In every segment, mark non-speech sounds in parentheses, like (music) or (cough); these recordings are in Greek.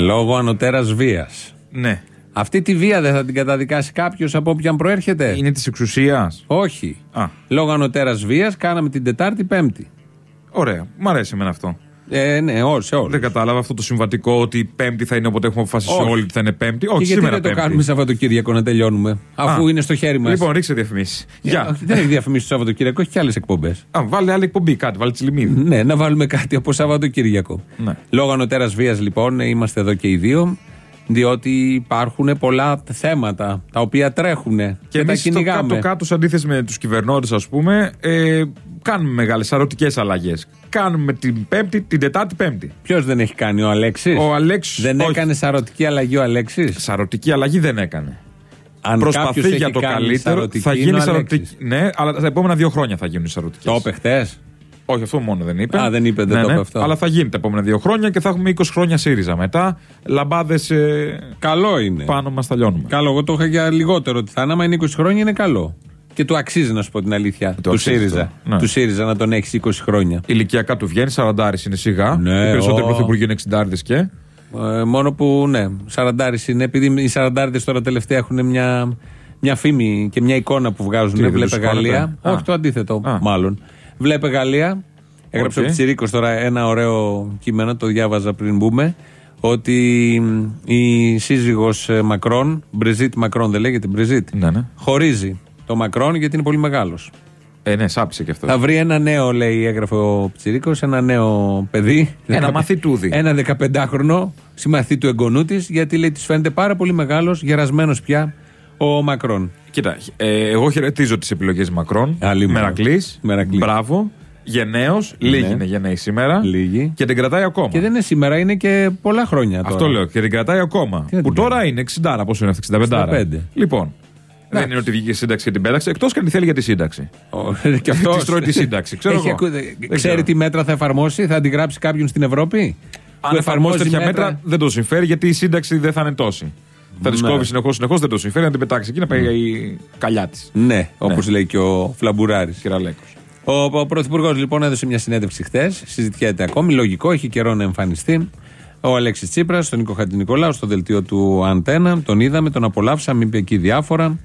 Λόγω ανωτέρας βίας. Ναι. Αυτή τη βία δεν θα την καταδικάσει κάποιος από όποιαν προέρχεται. Είναι της εξουσίας; Όχι. Α. Λόγω ανωτέρας βίας κάναμε την Τετάρτη Πέμπτη. Ωραία. Μ' αρέσει εμένα αυτό. Ε, ναι, όλε, σε όλες. Δεν κατάλαβα αυτό το συμβατικό ότι η Πέμπτη θα είναι όποτε έχουμε αποφασίσει Όχι. όλοι ότι θα είναι Πέμπτη. Και Όχι, γιατί σήμερα δεν το Πέμπτη. κάνουμε Σαββατοκύριακο να τελειώνουμε, αφού Α. είναι στο χέρι μας; Λοιπόν, ρίξε διαφημίσεις. Γεια. δεν έχει διαφημίσει το Σαββατοκύριακο, έχει και άλλες εκπομπές. Α, βάλε άλλη εκπομπή, κάτι, βάλε τσιλιμίδι. Ναι, να βάλουμε κάτι από Σαββατοκύριακο. Ναι. Λόγω ανωτέρα βίας, λοιπόν, είμαστε εδώ και οι δύο. Διότι υπάρχουν πολλά θέματα τα οποία τρέχουν και, Και τα εμείς στο κυνηγάμε. κάτω-κάτω, σε αντίθεση με τους κυβερνώντε, ας πούμε, ε, κάνουμε μεγάλες αρωτικές αλλαγές. Κάνουμε την Πέμπτη, την Τετάρτη Πέμπτη. Ποιος δεν έχει κάνει, ο Αλέξης; Ο Αλέξης. Δεν έκανε σαρωτική αλλαγή ο Αλέξης; Σαρωτική αλλαγή δεν έκανε. Αν Προσπαθεί κάποιος έχει για το κάνει καλύτερο. σαρωτική, Θα είναι γίνει ο σαρωτική. Αλέξης. Ναι, αλλά τα επόμενα δύο χρόνια θα γίνουν οι σαρωτικές. Το είπε χθες. Όχι, αυτό μόνο δεν είπε. Α, δεν είπε, δεν ναι, το ναι, είπε αυτό. Αλλά θα γίνει τα επόμενα δύο χρόνια και θα έχουμε 20 χρόνια ΣΥΡΙΖΑ μετά. Λαμπάδες Καλό είναι. πάνω μας τα λιώνουμε. Καλό, εγώ το είχα για λιγότερο ότι θα είναι. Άμα είναι 20 χρόνια είναι καλό. Και του αξίζει να σου πω την αλήθεια. Το του αξίζει ΣΥΡΙΖΑ. αυτό. Ναι. Του ΣΥΡΙΖΑ να τον έχει 20 χρόνια. Ηλικιακά του βγαίνει, 40 είναι σιγά. Ναι, οι περισσότεροι ω. πρωθυπουργοί είναι 60 και. Ε, μόνο που ναι, σαραντάρις είναι. Επειδή οι σαραντάριδες τώρα τελευταία έχουν μια, μια φήμη και μια εικόνα που βγάζουν. Τι, δεν Βλέπε τους σηκώνεται; Γαλλία. Α. Όχι, το αντίθετο, Α. μάλλον. Βλέπε Γαλλία. Έγραψε Οκ. ο Πιτσιρίκος τώρα ένα ωραίο κείμενο, το διάβαζα πριν μπούμε. Ότι μ, η σύζυγος Μακρόν, Μπριζίτ Μακρόν δεν λέγεται, Μπριζίτ, Ναι, ναι. χωρίζει το Μακρόν γιατί είναι πολύ μεγάλος. Ε, ναι, σάπισε και αυτός. Θα βρει ένα νέο, λέει, έγραφε ο Πιτσιρίκος, ένα νέο παιδί. Ένα Δεκα- μαθητούδι. Ένα 15χρονο συμμαθητή του εγγονού της, γιατί λέει της φαίνεται πάρα πολύ μεγάλος, γερασμένος πια ο Μακρόν. Κοίτα, ε, εγώ χαιρετίζω τις επιλογές Μακρόν. Άλλη μόνο. Μερακλής. Μερακλής. Μπράβο. Γενναίος. Λίγοι Ναι. είναι γενναίοι σήμερα. Λίγοι. Και την κρατάει ακόμα. Και δεν είναι σήμερα, είναι και πολλά χρόνια τώρα. Αυτό λέω. Και την κρατάει ακόμα. Τι να Που την τώρα είναι 60, πόσο είναι αυτή, 65. 65. Λοιπόν. Δεν είναι ότι βγήκε η σύνταξη και την πέταξε, εκτός και αν τη θέλει για τη σύνταξη. Ο- και αυτός- Της τρώει τη σύνταξη, ξέρω Έχει εγώ. ακού- Δεν Ξέρει ξέρω. τι μέτρα θα εφαρμόσει, θα αντιγράψει κάποιον στην Ευρώπη; Αν Που εφαρμόσει τέτοια μέτρα, δεν το συμφέρει γιατί η σύνταξη δεν θα είναι τόση. Θα τη Ναι. κόβει συνεχώς, συνεχώς, δεν το συμφέρει να την πετάξει εκεί να πάει η καλιά της. Ναι, όπως λέει και ο Φλαμπουράρη. Κυραλέκο. Ο, ο Πρωθυπουργός λοιπόν έδωσε μια συνέντευξη χθες. Συζητιέται ακόμη. Λογικό, έχει καιρό να εμφανιστεί. Ο Αλέξης Τσίπρας, τον Νίκο Χατζηνικολάου, στο δελτίο του Αντένα. Τον είδαμε, τον απολαύσαμε, είπε εκεί διάφορα.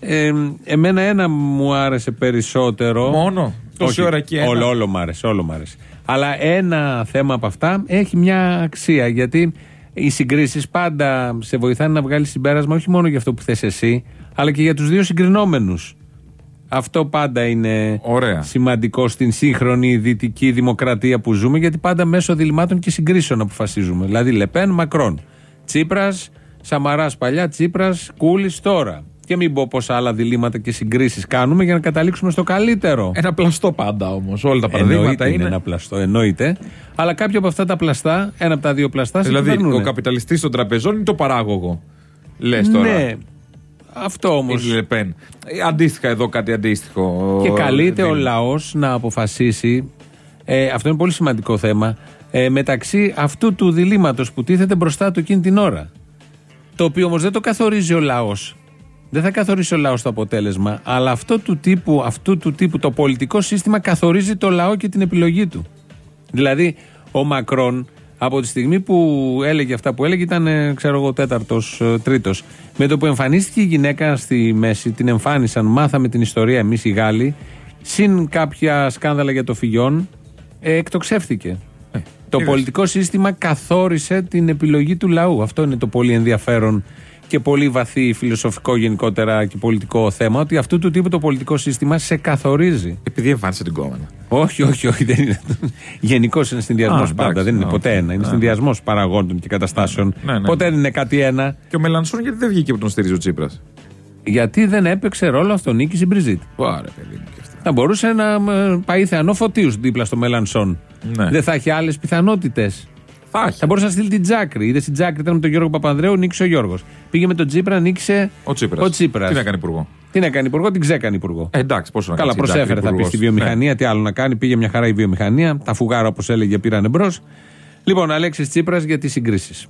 Ε, εμένα ένα μου άρεσε περισσότερο. Μόνο; Τόση Όχι, ώρα εκεί ένα; Όλο, όλο μ' άρεσε, όλο μ' άρεσε. Αλλά ένα θέμα από αυτά έχει μια αξία γιατί οι συγκρίσεις πάντα σε βοηθάνε να βγάλεις συμπέρασμα όχι μόνο για αυτό που θες εσύ, αλλά και για τους δύο συγκρινόμενους. Αυτό πάντα είναι Ωραία. σημαντικό στην σύγχρονη δυτική δημοκρατία που ζούμε, γιατί πάντα μέσω διλημάτων και συγκρίσεων αποφασίζουμε. Δηλαδή Λεπέν, Μακρόν. Τσίπρας, Σαμαράς παλιά, Τσίπρας, Κούλης τώρα. Και μην πω πόσα άλλα διλήμματα και συγκρίσεις κάνουμε για να καταλήξουμε στο καλύτερο. Ένα πλαστό πάντα όμως. Όλα τα παραδείγματα Εννοείται είναι είναι. ένα πλαστό, εννοείται. Αλλά κάποιο από αυτά τα πλαστά, ένα από τα δύο πλαστά, σε Δηλαδή, κυβερνούνε. ο καπιταλιστής των τραπεζών είναι το παράγωγο. Λες τώρα. Ναι. Αυτό όμως. Η Λεπέν. Ε, Αντίστοιχα εδώ κάτι αντίστοιχο. Και καλείται ο δίνει. λαός να αποφασίσει. Ε, αυτό είναι πολύ σημαντικό θέμα. Ε, μεταξύ αυτού του διλήμματος που τίθεται μπροστά του εκείνη την ώρα. Το οποίο όμως δεν το καθορίζει ο λαός. Δεν θα καθορίσει ο λαός το αποτέλεσμα. Αλλά αυτό του τύπου, αυτού του τύπου το πολιτικό σύστημα καθορίζει το λαό και την επιλογή του. Δηλαδή, ο Μακρόν από τη στιγμή που έλεγε αυτά που έλεγε ήταν, ε, ξέρω εγώ, τέταρτος, τρίτος. Με το που εμφανίστηκε η γυναίκα στη μέση, την εμφάνισαν, μάθαμε την ιστορία εμείς οι Γάλλοι, συν κάποια σκάνδαλα για το φυγιόν, ε, εκτοξεύτηκε. το είδες. πολιτικό σύστημα καθόρισε την επιλογή του λαού. Αυτό είναι το πολύ ενδιαφέρον και πολύ βαθύ φιλοσοφικό γενικότερα και πολιτικό θέμα, ότι αυτού του τύπου το πολιτικό σύστημα σε καθορίζει. Επειδή εμφάνισε την κόμμα. Όχι, όχι, όχι, δεν είναι. Γενικώς είναι συνδυασμός Α, πάντα. εντάξει, δεν είναι ναι, ποτέ οκ. ένα. Είναι Ναι. συνδυασμός παραγόντων και καταστάσεων. Ναι, ναι. Ποτέ δεν είναι κάτι ένα. Και ο Μελανσόν γιατί δεν βγήκε που τον στηρίζει ο Τσίπρας; Γιατί δεν έπαιξε ρόλο αυτό νίκη η Μπριζίτ. Ωραία, παιδί μου και αυτά. Θα μπορούσε να ε, πάει Θεανώ Φωτίου δίπλα στο Μελανσόν. Ναι. Δεν θα έχει άλλες πιθανότητες. Θα έχει. Θα μπορούσε να στείλει την Τζάκρη. Είδες την Τζάκρη ήταν με τον Γιώργο Παπανδρέου, νίκησε ο Γιώργος. Πήγε με τον Τσίπρα, νίκησε Ο Τσίπρας. ο Τσίπρας. Τι να κάνει υπουργό; Την έκανε υπουργό, την ξέκανε υπουργό. Ε, εντάξει, πόσο να Καλά, κάτσει η προσέφερε Τζάκρη θα πει στη υπουργός. βιομηχανία. Τι άλλο να κάνει, πήγε μια χαρά η βιομηχανία. Τα φουγάρα, όπως έλεγε, πήραν μπρος. Λοιπόν, Αλέξης Τσίπρας για τις συγκρίσεις.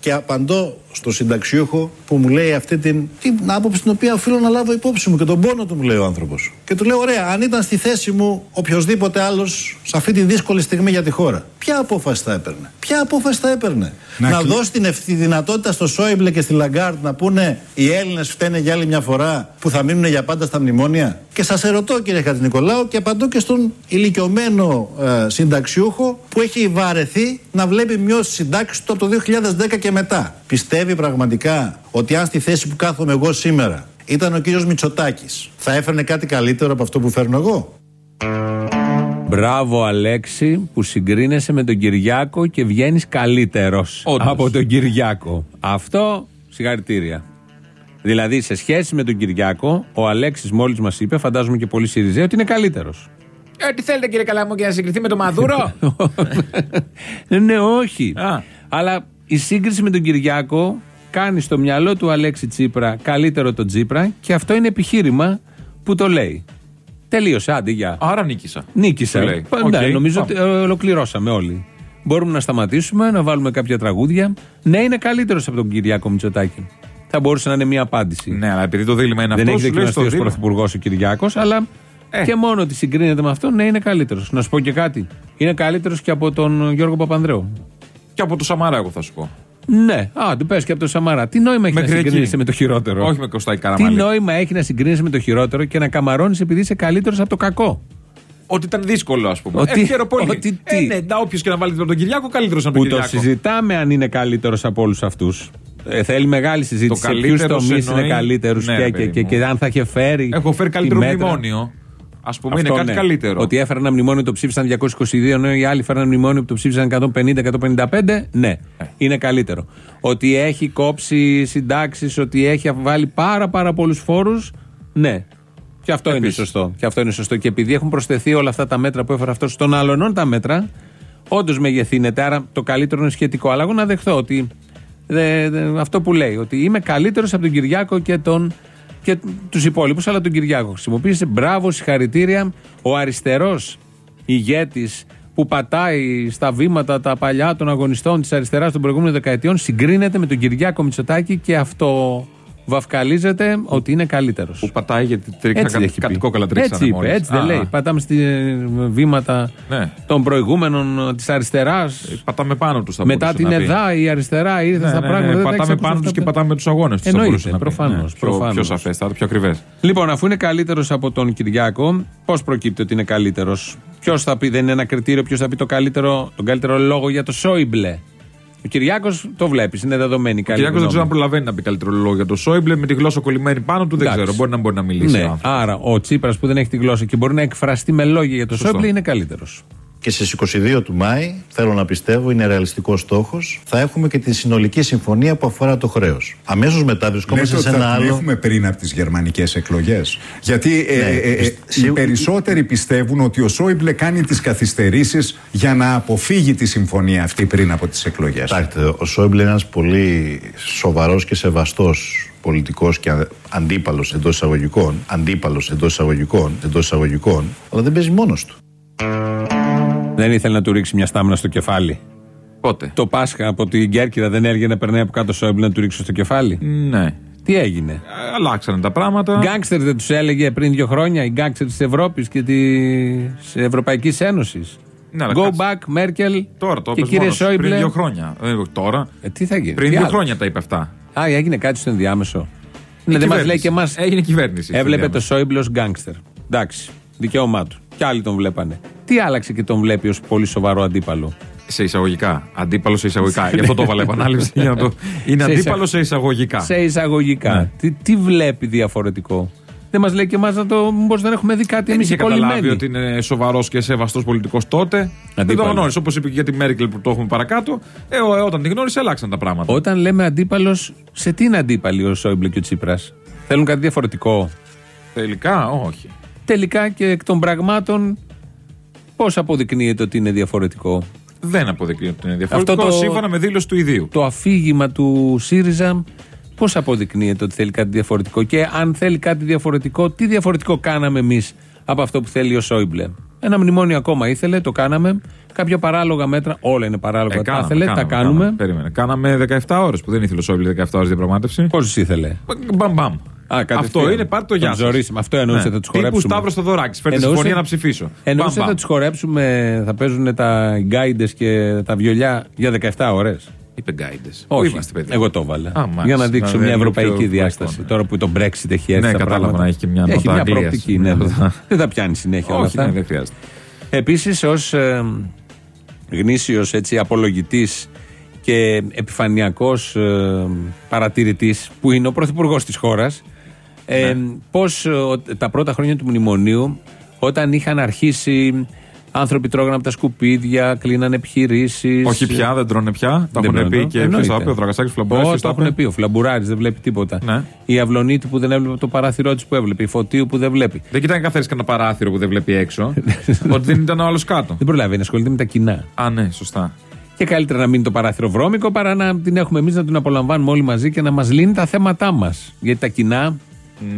Και απαντώ στο συνταξιούχο που μου λέει αυτή την, την άποψη την οποία οφείλω να λάβω υπόψη μου και τον πόνο του μου λέει ο άνθρωπος. Και του λέω: Ωραία, αν ήταν στη θέση μου οποιοδήποτε άλλος σε αυτή τη δύσκολη στιγμή για τη χώρα, ποια απόφαση θα έπαιρνε. Ποια απόφαση θα έπαιρνε; Να, να δώσει την ευθύ, δυνατότητα στο Σόιμπλε και στη Λαγκάρντ να πούνε οι Έλληνες φταίνε για άλλη μια φορά που θα μείνουν για πάντα στα μνημόνια. Και σας ερωτώ κύριε Νικολάου και απαντώ και στον ηλικιωμένο ε, συνταξιούχο που έχει βαρεθεί να βλέπει μειώσεις συντάξεις του από το 2010 και μετά. Πιστεύει πραγματικά ότι αν στη θέση που κάθομαι εγώ σήμερα ήταν ο κύριος Μητσοτάκης θα έφερνε κάτι καλύτερο από αυτό που φέρνω εγώ; Μπράβο Αλέξη που συγκρίνεσαι με τον Κυριάκο και βγαίνεις καλύτερος από τον Κυριάκο. Αυτό συγχαρητήρια. Δηλαδή σε σχέση με τον Κυριάκο, ο Αλέξης μόλις μας είπε, φαντάζομαι και πολύ Σιριζέ, ότι είναι καλύτερος. Ε, τι θέλετε κύριε Καλάμου και να συγκριθεί με τον Μαδούρο; (laughs) ναι, όχι. Αλλά η σύγκριση με τον Κυριάκο κάνει στο μυαλό του Αλέξη Τσίπρα καλύτερο τον Τσίπρα και αυτό είναι επιχείρημα που το λέει. Τελείωσε, άντε, γεια. Άρα νίκησα. Νίκησα. Ναι, νομίζω ότι ε, ολοκληρώσαμε όλοι. Μπορούμε να σταματήσουμε, να βάλουμε κάποια τραγούδια. Ναι, είναι καλύτερος από τον Κυριάκο Μητσοτάκη. Θα μπορούσε να είναι μια απάντηση. Ναι, αλλά επειδή το δίλημα είναι αυτός. Δεν έχει δοκιμαστεί ως πρωθυπουργός ο Κυριάκος, αλλά ε. και μόνο ότι συγκρίνεται με αυτό, ναι, είναι καλύτερος. Να σου πω και κάτι. Είναι καλύτερος και από τον Γιώργο Παπανδρέου. Και από τον Σαμαρά, εγώ θα σου πω. Ναι, α, του πες και από τον Σαμαρά. Τι νόημα έχει να συγκρίνεσαι με το χειρότερο; Όχι με Κωστάκη Καραμαλή. Τι νόημα έχει να συγκρίνεσαι με το χειρότερο και να καμαρώνεις επειδή είσαι καλύτερος από το κακό; Ότι ήταν δύσκολο, ας πούμε. Ότι, ε, πολύ. Ότι, τι; Ε, ναι, όποιος και να βάλει τον Κυριάκο, καλύτερος από τον Κυριάκο. Που το συζητάμε αν είναι καλύτερος από όλους αυτούς. Ε, θέλει μεγάλη συζήτηση σε ποιους τομείς είναι καλύτερους ναι, και, και, και, και, αν θα είχε φέρει. Έχω φέρει καλύτερο μνημόνιο. Α πούμε, Αυτό, είναι κάτι ναι. καλύτερο. Ότι έφεραν ένα μνημόνιο το ψήφισαν 222, ενώ οι άλλοι φέραν ένα μνημόνιο που το ψήφισαν 150-155, ναι, ε. είναι καλύτερο. Ότι έχει κόψει συντάξεις, ότι έχει βάλει πάρα, πάρα πολλούς φόρους, ναι. Και αυτό είναι σωστό. Και αυτό είναι σωστό. Και επειδή έχουν προσθεθεί όλα αυτά τα μέτρα που έφερε αυτός στον άλλον τα μέτρα, όντως μεγεθύνεται. Άρα το καλύτερο είναι σχετικό. Αλλά εγώ να δεχθώ ότι αυτό που λέει, ότι είμαι καλύτερος από τον Κυριάκο και τον και τους υπόλοιπους, αλλά τον Κυριάκο χρησιμοποίησε. Μπράβο, συγχαρητήρια. Ο αριστερός ηγέτης που πατάει στα βήματα τα παλιά των αγωνιστών της αριστεράς των προηγούμενων δεκαετιών συγκρίνεται με τον Κυριάκο Μητσοτάκη και αυτό βαφκαλίζεται ότι είναι καλύτερος. Που πατάει γιατί τρίξα κα, κατοικόκαλα τρίξανε Έτσι είπε, έτσι δεν λέει. Πατάμε στη βήματα ναι. των προηγούμενων της αριστεράς. Ε, πατάμε πάνω τους Μετά την ΕΔΑ η αριστερά ήρθε ναι, στα ναι, πράγματα. Ναι, πατάμε πάνω τους και πατάμε τους αγώνες τους. Εννοείται, προφανώς. Ναι, πιο, πιο σαφέστατα, πιο ακριβές. Λοιπόν, αφού είναι καλύτερος από τον Κυριάκο, πώς προκύπτει ότι είναι καλύτερος; Ποιος θα πει, δεν είναι ένα κριτήριο, ποιος θα πει το καλύτερο, τον καλύτερο λόγο για το Σόιμπλε; Ο Κυριάκος το βλέπεις, είναι δεδομένη. Ο Κυριάκος δεν ξέρω αν προλαβαίνει να πει καλύτερο λόγο για το Σόιμπλε με τη γλώσσα κολλημένη πάνω του. Δεν ξέρω, μπορεί να μπορεί να μιλήσει. Ναι. Άρα ο Τσίπρας που δεν έχει τη γλώσσα και μπορεί να εκφραστεί με λόγια για το Σόιμπλε είναι καλύτερος. Και στις 22 του Μάη, θέλω να πιστεύω, είναι ρεαλιστικός στόχος, θα έχουμε και τη συνολική συμφωνία που αφορά το χρέος. Αμέσως μετά βρισκόμαστε σε ένα θα άλλο. Θα έχουμε πριν από τις γερμανικές εκλογές. Γιατί ε, ναι, ε, ε, οι περισσότεροι πιστεύουν ότι ο Σόιμπλε κάνει τις καθυστερήσεις για να αποφύγει τη συμφωνία αυτή πριν από τις εκλογές. Κοιτάξτε, ο Σόιμπλε είναι ένας πολύ σοβαρός και σεβαστός πολιτικός και αντίπαλος εντός εισαγωγικών, αντίπαλος εντός εισαγωγικών, εντός εισαγωγικών, αλλά δεν παίζει μόνος του. Δεν ήθελε να του ρίξει μια στάμνα στο κεφάλι. Πότε; Το Πάσχα από την Κέρκυρα δεν έργε να περνάει από κάτω Σόιμπλε να του ρίξει στο κεφάλι. Ναι. Τι έγινε; Ε, αλλάξανε τα πράγματα. Γκάγκστερ δεν τους έλεγε πριν δύο χρόνια, οι γκάγκστερ της Ευρώπης και της Ευρωπαϊκής Ένωσης. Ναι, Go back, Μέρκελ. Τώρα το και κύριε Σόιμπλε. Πριν δύο χρόνια. Ε, τώρα. Ε, τι θα γίνει. Πριν δύο χρόνια τα είπε αυτά. Α, έγινε κάτι στο ενδιάμεσο. Ναι, δεν μας λέει και εμάς. Έγινε κυβέρνηση. Έβλεπε το Σόιμπλε ως γκάγκστερ. Εντάξει. Δικαίωμά του. Κι άλλοι τον βλέπανε. Τι άλλαξε και τον βλέπει ως πολύ σοβαρό αντίπαλο; Σε εισαγωγικά. Αντίπαλο σε εισαγωγικά. Γι' αυτό το έβαλε επανάληψη. Είναι αντίπαλο σε εισαγωγικά. Σε εισαγωγικά. Ναι. Τι, τι βλέπει διαφορετικό; Δεν μας λέει και εμάς να το. Μήπως δεν έχουμε δει κάτι εμείς οι καταλάβει ότι είναι σοβαρός και σεβαστός πολιτικός τότε. Αντίπαλο. Δεν το γνώρισε. Όπως είπε και για τη Μέρκελ που το έχουμε παρακάτω. Ε, ε, όταν την γνώρισε, αλλάξαν τα πράγματα. Όταν λέμε αντίπαλος, σε τι είναι αντίπαλοι ο Σόιμπλε και ο Τσίπρας; Θέλουν κάτι διαφορετικό; Τελικά, όχι. Τελικά και εκ των πραγμάτων Πώς αποδεικνύεται ότι είναι διαφορετικό; Δεν αποδεικνύεται ότι είναι διαφορετικό. Αυτό το, σύμφωνα με δήλωση του ιδίου. Το αφήγημα του ΣΥΡΙΖΑ πώς αποδεικνύεται ότι θέλει κάτι διαφορετικό; Και αν θέλει κάτι διαφορετικό, τι διαφορετικό κάναμε εμείς από αυτό που θέλει ο Σόιμπλε; Ένα μνημόνιο ακόμα ήθελε, το κάναμε. Κάποια παράλογα μέτρα, όλα είναι παράλογα. Ε, τα ήθελε, τα κάνουμε. Κάναμε, περίμενε. κάναμε 17 ώρες που δεν ήθελε ο Σόιμπλε 17 ώρες διαπραγμάτευση. Πόσες ήθελε. Μπαμ, μπαμ. Α, κατευθείαν. Αυτό είναι, πάρτε το Τον γεια σας. ζόρισμα. Αυτό εννοούσε, θα τους χορέψουμε. Τύπου Σταύρος Θοδωράκης. Φέρτε Εννοούσε- συμφωνία να ψηφίσω. Εννοούσε Μπαμ, θα μπαμ. τους χορέψουμε, θα παίζουν τα γκάιντες και τα βιολιά για 17 ώρες. Είπε γκάιντες. Όχι, Είμαστε, παιδιά. εγώ το έβαλα. Α, μάλιστα. για να δείξω Να μια είναι ευρωπαϊκή πιο διάσταση. εικόνα. Τώρα που το Brexit έχει έρθει. Ναι, τα κατάλαβα πράγματα. να έχει και μια Έχει νότα μια Αγγλίας. προοπτική. Ναι, δεν θα- δεν θα πιάνει συνέχεια όλα Όχι, ναι, αυτά. δεν χρειάζεται. Επίσης, ως ε, γνήσιος απολογητής και επιφανειακός ε, παρατηρητής που είναι ο πρωθυπουργός της χώρας, ε, Ναι. πώς τα πρώτα χρόνια του μνημονίου, όταν είχαν αρχίσει άνθρωποι τρώγανε από τα σκουπίδια, κλείνανε επιχειρήσεις. Όχι πια, δεν τρώνε πια. Τα Δεν έχουν τρώνε. πει και Εννοείται. ποιο το είπε, ο Δραγασάκη Φλαμπουράκη. Ω, το έχουν πει. Ο Φλαμπουράρης δεν βλέπει τίποτα. Ναι. Η Αυλονίτη που δεν έβλεπε από το παράθυρό της που έβλεπε. Η Φωτίου που δεν βλέπει. Δεν κοιτάει καθένα κανένα παράθυρο που δεν βλέπει έξω. (laughs) ότι δεν ήταν ο άλλος κάτω. Δεν προλαβαίνει, ασχολείται με τα κοινά. Α, ναι, σωστά. Και καλύτερα να μείνει το παράθυρο βρώμικο παρά να την έχουμε εμείς να την απολαμβάνουμε όλοι μαζί και να μας λύνει τα θέματά μας. Γιατί τα κοινά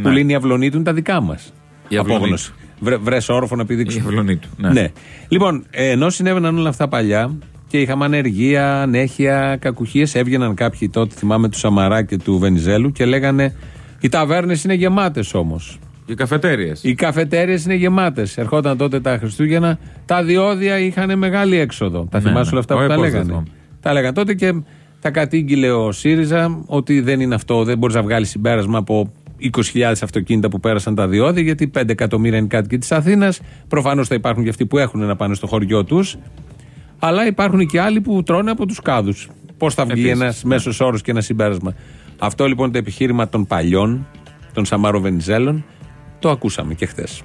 που λύνει η Αυλονίτη είναι τα δικά μας. Η Αυλονίτη. Απόγνωση. Βρε, βρες όροφο να Η πηδήξουμε. ευλονή του. Ναι. Ναι. Λοιπόν, ε, ενώ συνέβαιναν όλα αυτά παλιά και είχαμε ανεργία, ανέχεια, κακουχίες, έβγαιναν κάποιοι τότε, θυμάμαι του Σαμαρά και του Βενιζέλου και λέγανε Οι ταβέρνες είναι γεμάτες όμως. Οι καφετέρειε. Οι καφετέρειε είναι γεμάτες. Ερχόταν τότε τα Χριστούγεννα, τα διόδια είχαν μεγάλη έξοδο. Τα Ναι, θυμάσαι ναι. όλα αυτά που Όχι, τα πώς δεν λέγανε; θυμάμαι. Τα λέγανε τότε και τα κατήγγειλε ο ΣΥΡΙΖΑ ότι δεν είναι αυτό, δεν μπορείς να βγάλεις συμπέρασμα από 20.000 αυτοκίνητα που πέρασαν τα διόδια, γιατί 5 εκατομμύρια είναι οι κάτοικοι της Αθήνας. Προφανώς θα υπάρχουν και αυτοί που έχουν να πάνε στο χωριό τους. Αλλά υπάρχουν και άλλοι που τρώνε από τους κάδους. Πώς θα βγει Επίσης, ένας ναι. μέσος όρος και ένα συμπέρασμα. Αυτό λοιπόν το επιχείρημα των παλιών, των Σαμαροβενιζέλων, το ακούσαμε και χθες.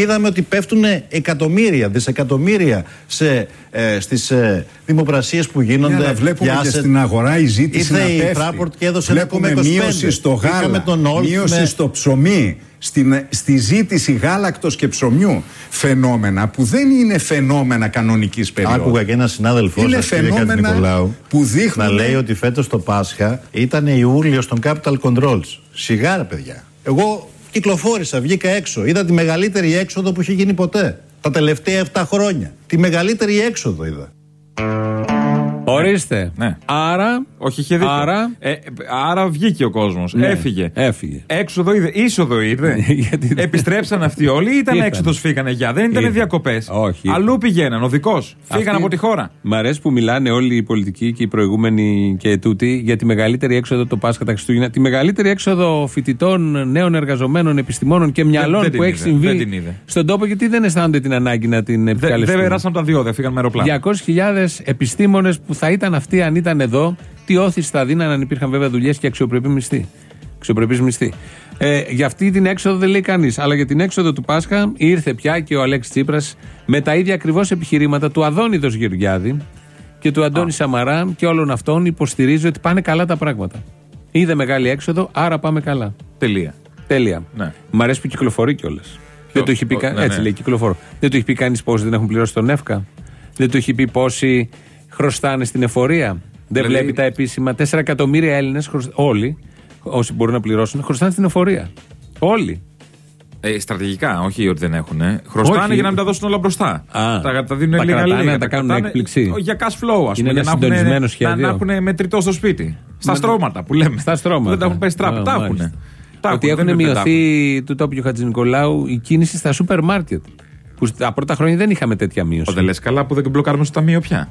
Είδαμε ότι πέφτουν εκατομμύρια, δισεκατομμύρια σε, ε, στις ε, δημοπρασίες που γίνονται. Ναι, αλλά βλέπουμε για και asset. στην αγορά η ζήτηση Ήρθε να η πέφτει. Fraport και έδωσε Βλέπουμε 1,25. μείωση στο Είχαμε γάλα, τον Όλφ μείωση με- στο ψωμί, στην, στη ζήτηση γάλακτος και ψωμιού. Φαινόμενα που δεν είναι φαινόμενα κανονικής περίοδου. Άκουγα και ένα συνάδελφό Είναι σας, κύριε φαινόμενα Νικολάου, που δείχνουν- να λέει ότι φέτος το Πάσχα ήταν Ιούλιο των Capital Controls. Σιγάρα, παιδιά. Εγώ κυκλοφόρησα, βγήκα έξω. Είδα τη μεγαλύτερη έξοδο που είχε γίνει ποτέ. Τα τελευταία 7 χρόνια. Τη μεγαλύτερη έξοδο είδα. Ορίστε. Ναι. Άρα. Όχι, είχε δίκιο. Άρα. Ε, ε, άρα βγήκε ο κόσμος. Ναι, Έφυγε. έφυγε. Έξοδο είδε. Είσοδο είδε. (laughs) Γιατί δεν- Επιστρέψαν αυτοί όλοι ή ήταν Ήρθαν. έξοδος φύγανε για. Δεν ήταν Ήρθαν. διακοπές. Όχι, ήρθαν. Αλλού πηγαίναν. Οδικό. Φύγαν Αυτοί- από τη χώρα. Μ' αρέσει που μιλάνε όλοι οι πολιτικοί και οι προηγούμενοι και τούτοι για τη μεγαλύτερη έξοδο το Πάσχα τα Χριστούγεννα. Τη μεγαλύτερη έξοδο φοιτητών, νέων εργαζομένων, επιστημόνων και μυαλών δεν που την έχει είδε, συμβεί δεν την είδε. στον τόπο γιατί δεν αισθάνονται την ανάγκη να την Δεν επικαλεστούν. δεν περάσαν από τα διόδια, φύγαν με αεροπλάνο. 200.000 επιστήμονες που θα ήταν αυτοί αν ήταν εδώ, τι όθηση θα δίναν αν υπήρχαν βέβαια δουλειές και αξιοπρεπή μισθή. Αξιοπρεπής μισθή. Ε, για αυτή την έξοδο δεν λέει κανείς. Αλλά για την έξοδο του Πάσχα ήρθε πια και ο Αλέξης Τσίπρας με τα ίδια ακριβώς επιχειρήματα του Αδόνιδος Γεωργιάδη και του Αντώνη Σαμαρά και όλων αυτών υποστηρίζει ότι πάνε καλά τα πράγματα. Είδε μεγάλη έξοδο, άρα πάμε καλά. Τελεία. Τέλεια. Ναι. Μ' αρέσει που κυκλοφορεί κιόλας. Δεν το έχει πει ο- κα- ναι, Έτσι ναι. λέει, κυκλοφορώ. Δεν το έχει πει κανείς πόσοι δεν έχουν πληρώσει τον ΕΦΚΑ. Δεν το έχει πει πόσοι χρωστάνε στην εφορία. Δεν Δηλαδή- βλέπει τα επίσημα. 4 εκατομμύρια Έλληνες, όλοι, όσοι μπορούν να πληρώσουν, χρωστάνε στην εφορία. Όλοι. Ε, στρατηγικά, όχι ότι δεν έχουν. Χρωστάνε Όχι. για να μην τα δώσουν όλα μπροστά. Α, τα, τα δίνουν τα λίγα κρατάνε, λίγα. να τα κάνουν κρατάνε έκπληξη. Για cash flow, ας πούμε. Είναι για ένα να έχουν- συντονισμένο να- σχέδιο. Να έχουν μετρητό στο σπίτι. Στα Με- στρώματα που λέμε. Στα στρώματα. Δεν τα έχουν πέσει τράπεζα. Α, Τα έχουν. μάλιστα. Τα ότι έχουν, έχουν δεν είναι πεντάκου. μειωθεί του τόπιου Χατζη Νικολάου η κίνηση στα σούπερ μάρκετ. Που τα πρώτα χρόνια δεν είχαμε τέτοια μείωση. Ω, Δεν λες καλά που δεν μπλοκάρουμε στο ταμείο πια.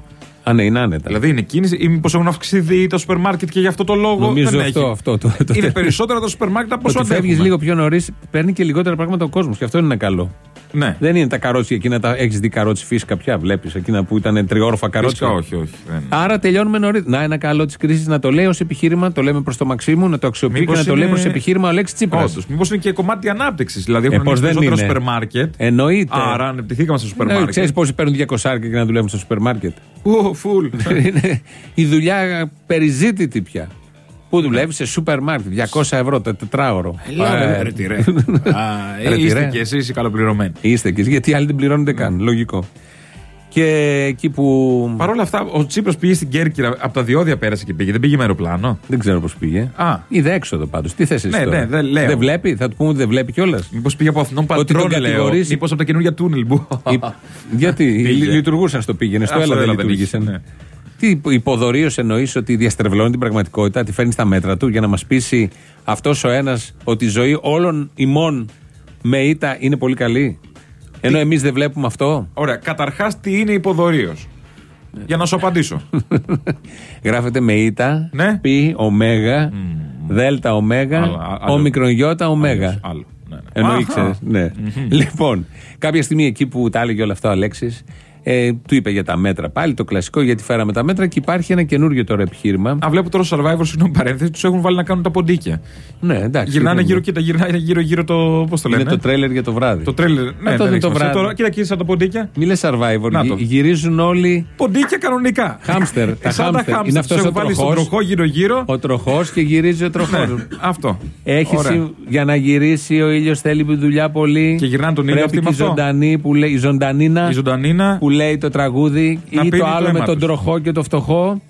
Α, ναι, είναι άνετα. Δηλαδή είναι κίνηση ή μήπως έχουν αυξηθεί τα σούπερ μάρκετ και γι' αυτό το λόγο. Νομίζω δεν αυτό, έχει. αυτό, το- το- είναι περισσότερα τα σούπερ μάρκετ από όσο ότι φεύγεις αντέχουμε. λίγο πιο νωρίς, παίρνει και λιγότερα πράγματα ο κόσμος. Και αυτό είναι ένα καλό. Ναι. Δεν είναι τα καρότσια εκείνα, τα έχεις δει καρότσι φύσκα πια, βλέπεις. Εκείνα που ήταν τριόροφα καρότσια. Φυσικά όχι, όχι. δεν- Άρα τελειώνουμε νωρίς. Να, ένα καλό της κρίσης να το λέει ως επιχείρημα, το λέμε προς το Μαξίμου, να το αξιοποιεί Μήπως και να το λέει είναι- προς επιχείρημα ο Λέξη Τσίπρας. Όντως. Μήπως είναι και κομμάτι ανάπτυξης. Δηλαδή Ε, έχουν πώς ανοίξει δεν περισσότερα είναι. σούπερ μάρκετ. Εννοείται. Άρα ανεπτυχήκαμε στα σούπερ Ναι, μάρκετ. Ξέρεις πόσοι παίρνουν 200 και να δουλεύουν στο σούπερ μάρκετ. Ου, φουλ. (laughs) Είναι η δουλειά περιζήτητη πια. Πού δουλεύει σε σούπερ μάρκετ, 200 ευρώ το τετράωρο. Ε, Ρε τι ρε. (laughs) Α, Ρε τι Είστε ρε. κι εσείς οι καλοπληρωμένοι. Είστε εκεί, γιατί οι άλλοι δεν πληρώνονται καν. Λογικό. Και εκεί που. Παρ' όλα αυτά, ο Τσίπρας πήγε στην Κέρκυρα, από τα διόδια πέρασε και πήγε. Δεν πήγε με αεροπλάνο; Δεν ξέρω πώς πήγε. Α. Είδε έξοδο πάντως. Τι θες εσύ Ναι, τώρα; ναι, δεν λέω. βλέπει, θα του πούμε ότι δεν βλέπει κιόλας; Μήπως πήγε από Αθηνών Ότι τον Πατρών, λέω. κατηγορήσει. Μήπως από τα καινούργια τούνελ. Μπου. Γιατί; Πήγε. λει- λειτουργούσαν στο πήγαινε, στο Α, έλα στο δεν έλα δεν λειτουργήσαν. Είχε, ναι. Τι υποδορίο εννοείς ότι διαστρεβλώνει την πραγματικότητα, τη φέρνει στα μέτρα του για να μας πείσει αυτός ο ένας ότι η ζωή όλων ημών με ήττα είναι πολύ καλή. Ενώ εμείς δεν βλέπουμε αυτό; Ωραία. Καταρχάς, τι είναι υποδορίο. Για να σου απαντήσω. (laughs) Γράφεται με ήττα, Ναι. πι, ωμέγα, δέλτα, ωμέγα, Άλλο, α- άλλο. όμικρον γιώτα, ωμέγα. Άλλος, άλλο. Ναι, ναι. Ενώ Αχα. ήξερε. Ναι. Λοιπόν, κάποια στιγμή εκεί που τα έλεγε όλα αυτά ο Αλέξης, ε, του είπε για τα μέτρα πάλι, το κλασικό, γιατί φέραμε τα μέτρα και υπάρχει ένα καινούργιο τώρα επιχείρημα. Α, βλέπω τώρα στο survivor, συγγνώμη παρένθεση, τους έχουν βάλει να κάνουν τα ποντίκια. Ναι, εντάξει. Γυρνάνε είναι- γύρω, κοίτα, γυρνάνε γύρω-γύρω το. Πώς το λένε; Είναι το τρέλερ για το βράδυ. Το τρέλερ. Ναι, Αυτό δεν είναι έχει το σημασία. βράδυ. Τώρα, κοίτα, κοίτα τα ποντίκια. Μη λες survivor, Να γυ- το. γυρίζουν όλοι Ποντίκια κανονικά. χάμστερ. τα Σαν τα χάμστερ. χάμστερ. Είναι Τους αυτός ο έχουν βάλει στον τροχός. τροχό γύρω-γύρω. Ο τροχός και γυρίζει ο τροχός. Ναι, αυτό. Έχει Ωραία. συμ- για να γυρίσει ο ήλιος θέλει δουλειά πολύ. Και γυρνάνε τον ήλιο Πρέπει αυτοί και με η αυτό. ζωντανή που λέει, η ζωντανίνα Η ζωντανίνα. που λέει το τραγούδι Να ή πίνει το το άλλο αίμα με τον τους. τροχό και το φτωχό.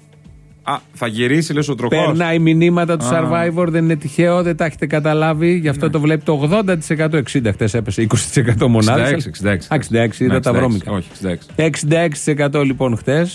Α, θα γυρίσει, λες ο τροχός. Περνάει μηνύματα του Α. Survivor, δεν είναι τυχαίο, δεν τα έχετε καταλάβει. Γι' Ναι. αυτό το βλέπει το 80%, 60% χθε έπεσε, 20% μονάδες. 66, 66. 66, είδα Ναι, τα 66, βρώμικα. Όχι, 66. 66% λοιπόν χθε.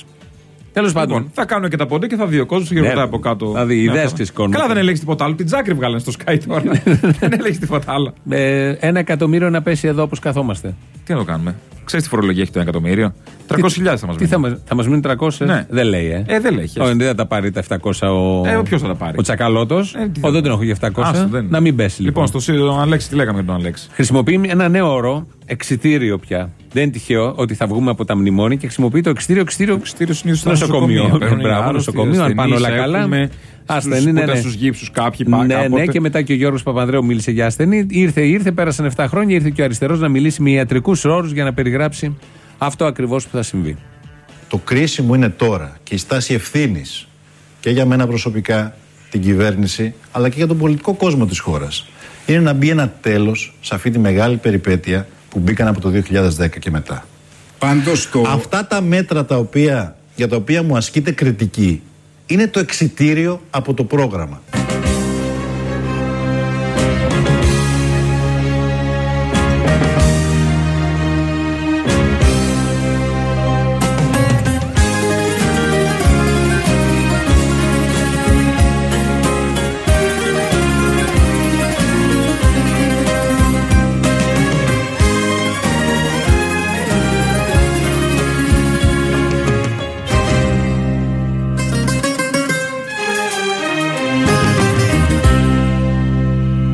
Τέλος πάντων. Λοιπόν, θα κάνουν και τα πόντα και θα δει ο κόσμος και Ναι, ρωτάει από κάτω. θα δει, οι Ναι, ιδέες αυτό. ξεσηκώνουν. Καλά, δεν έλεγε τίποτα άλλο. Την τζάκρη βγάλανε στο Sky τώρα. (laughs) δεν έλεγε τίποτα άλλο. Ε, ένα εκατομμύριο να πέσει εδώ όπως καθόμαστε. Τι να το κάνουμε. Ξέρεις τι φορολογία έχει το 1 εκατομμύριο; 300.000 θα μας Τι θα, μείνει. μας- θα μας μείνουν 300, Ναι. δεν λέει, ε. Ε, δεν λέει. Όχι, δεν θα τα πάρει τα 700 ο. Ε, ποιος θα τα πάρει; Ο Τσακαλώτος. Ε, τι θα ο, δεν πάρει. τον έχω για 700. Άστο, δεν- Να μην πέσει λοιπόν. Λοιπόν, στο τον Αλέξη, τι λέγαμε για τον Αλέξη; Χρησιμοποιεί ένα νέο όρο, εξιτήριο πια. Δεν είναι τυχαίο ότι θα βγούμε από τα μνημόνια και χρησιμοποιεί το εξιτήριο, εξιτήριο, Κτίριο συνήθω στα νοσοκομείο. νοσοκομεία. Παίρνουν οι Μπράβο, άρρωστοι, νοσοκομείο, αν πάνε όλα ασθενείς, καλά. έχουμε Ασθενή, στους- ναι, που ήταν ναι. στους γύψους κάποιοι πά- Ναι, κάποτε. ναι, και μετά και ο Γιώργος Παπανδρέου μίλησε για ασθενή. Ήρθε, ήρθε, πέρασαν 7 χρόνια, ήρθε και ο αριστερός να μιλήσει με ιατρικούς όρου για να περιγράψει αυτό ακριβώς που θα συμβεί. Το κρίσιμο είναι τώρα και η στάση ευθύνης και για μένα προσωπικά, την κυβέρνηση, αλλά και για τον πολιτικό κόσμο της χώρας. Είναι να μπει ένα τέλος σε αυτή τη μεγάλη περιπέτεια που μπήκαν από το 2010 και μετά. Πάντως το... Αυτά τα μέτρα τα οποία, για τα οποία μου ασκείται κριτική είναι το εξιτήριο από το πρόγραμμα.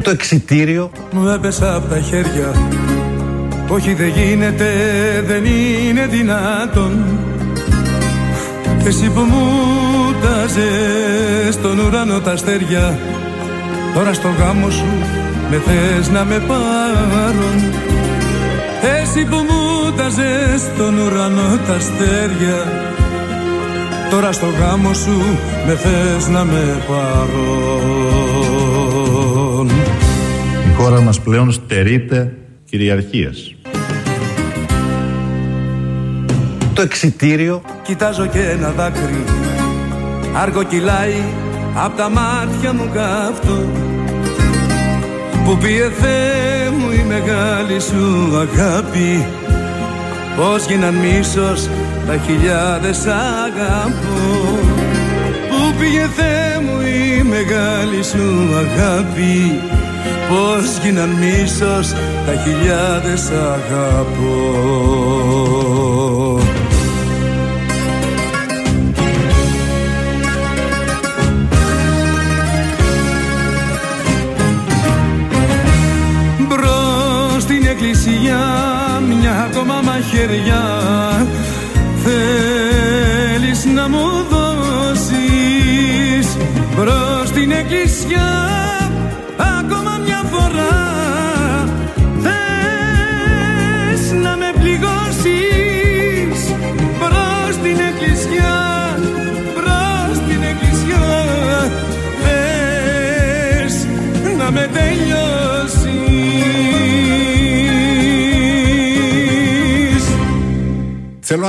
Το εξιτήριο Μου έπεσα από τα χέρια. Όχι δεν γίνεται, δεν είναι δυνατόν. Εσύ που μου τάζες στον ουρανό τα αστέρια Τώρα στο γάμο σου με θες να με πάρουν. Εσύ που μου τάζες στον ουρανό τα αστέρια Τώρα στο γάμο σου με θες να με πάρουν. Η χώρα μας πλέον στερείται κυριαρχίας. Το εξιτήριο Κοιτάζω και ένα δάκρυ. Άργο κυλάει Απ' τα μάτια μου καυτό Που πήγε Θεέ μου η μεγάλη σου αγάπη. Πώς γίναν μίσος τα χιλιάδες αγαπώ Που πήγε Θεέ μου η μεγάλη σου αγάπη Πώς γίναν μίσος τα χιλιάδες αγαπώ. Μπρος στην εκκλησιά μια ακόμα μαχαιριά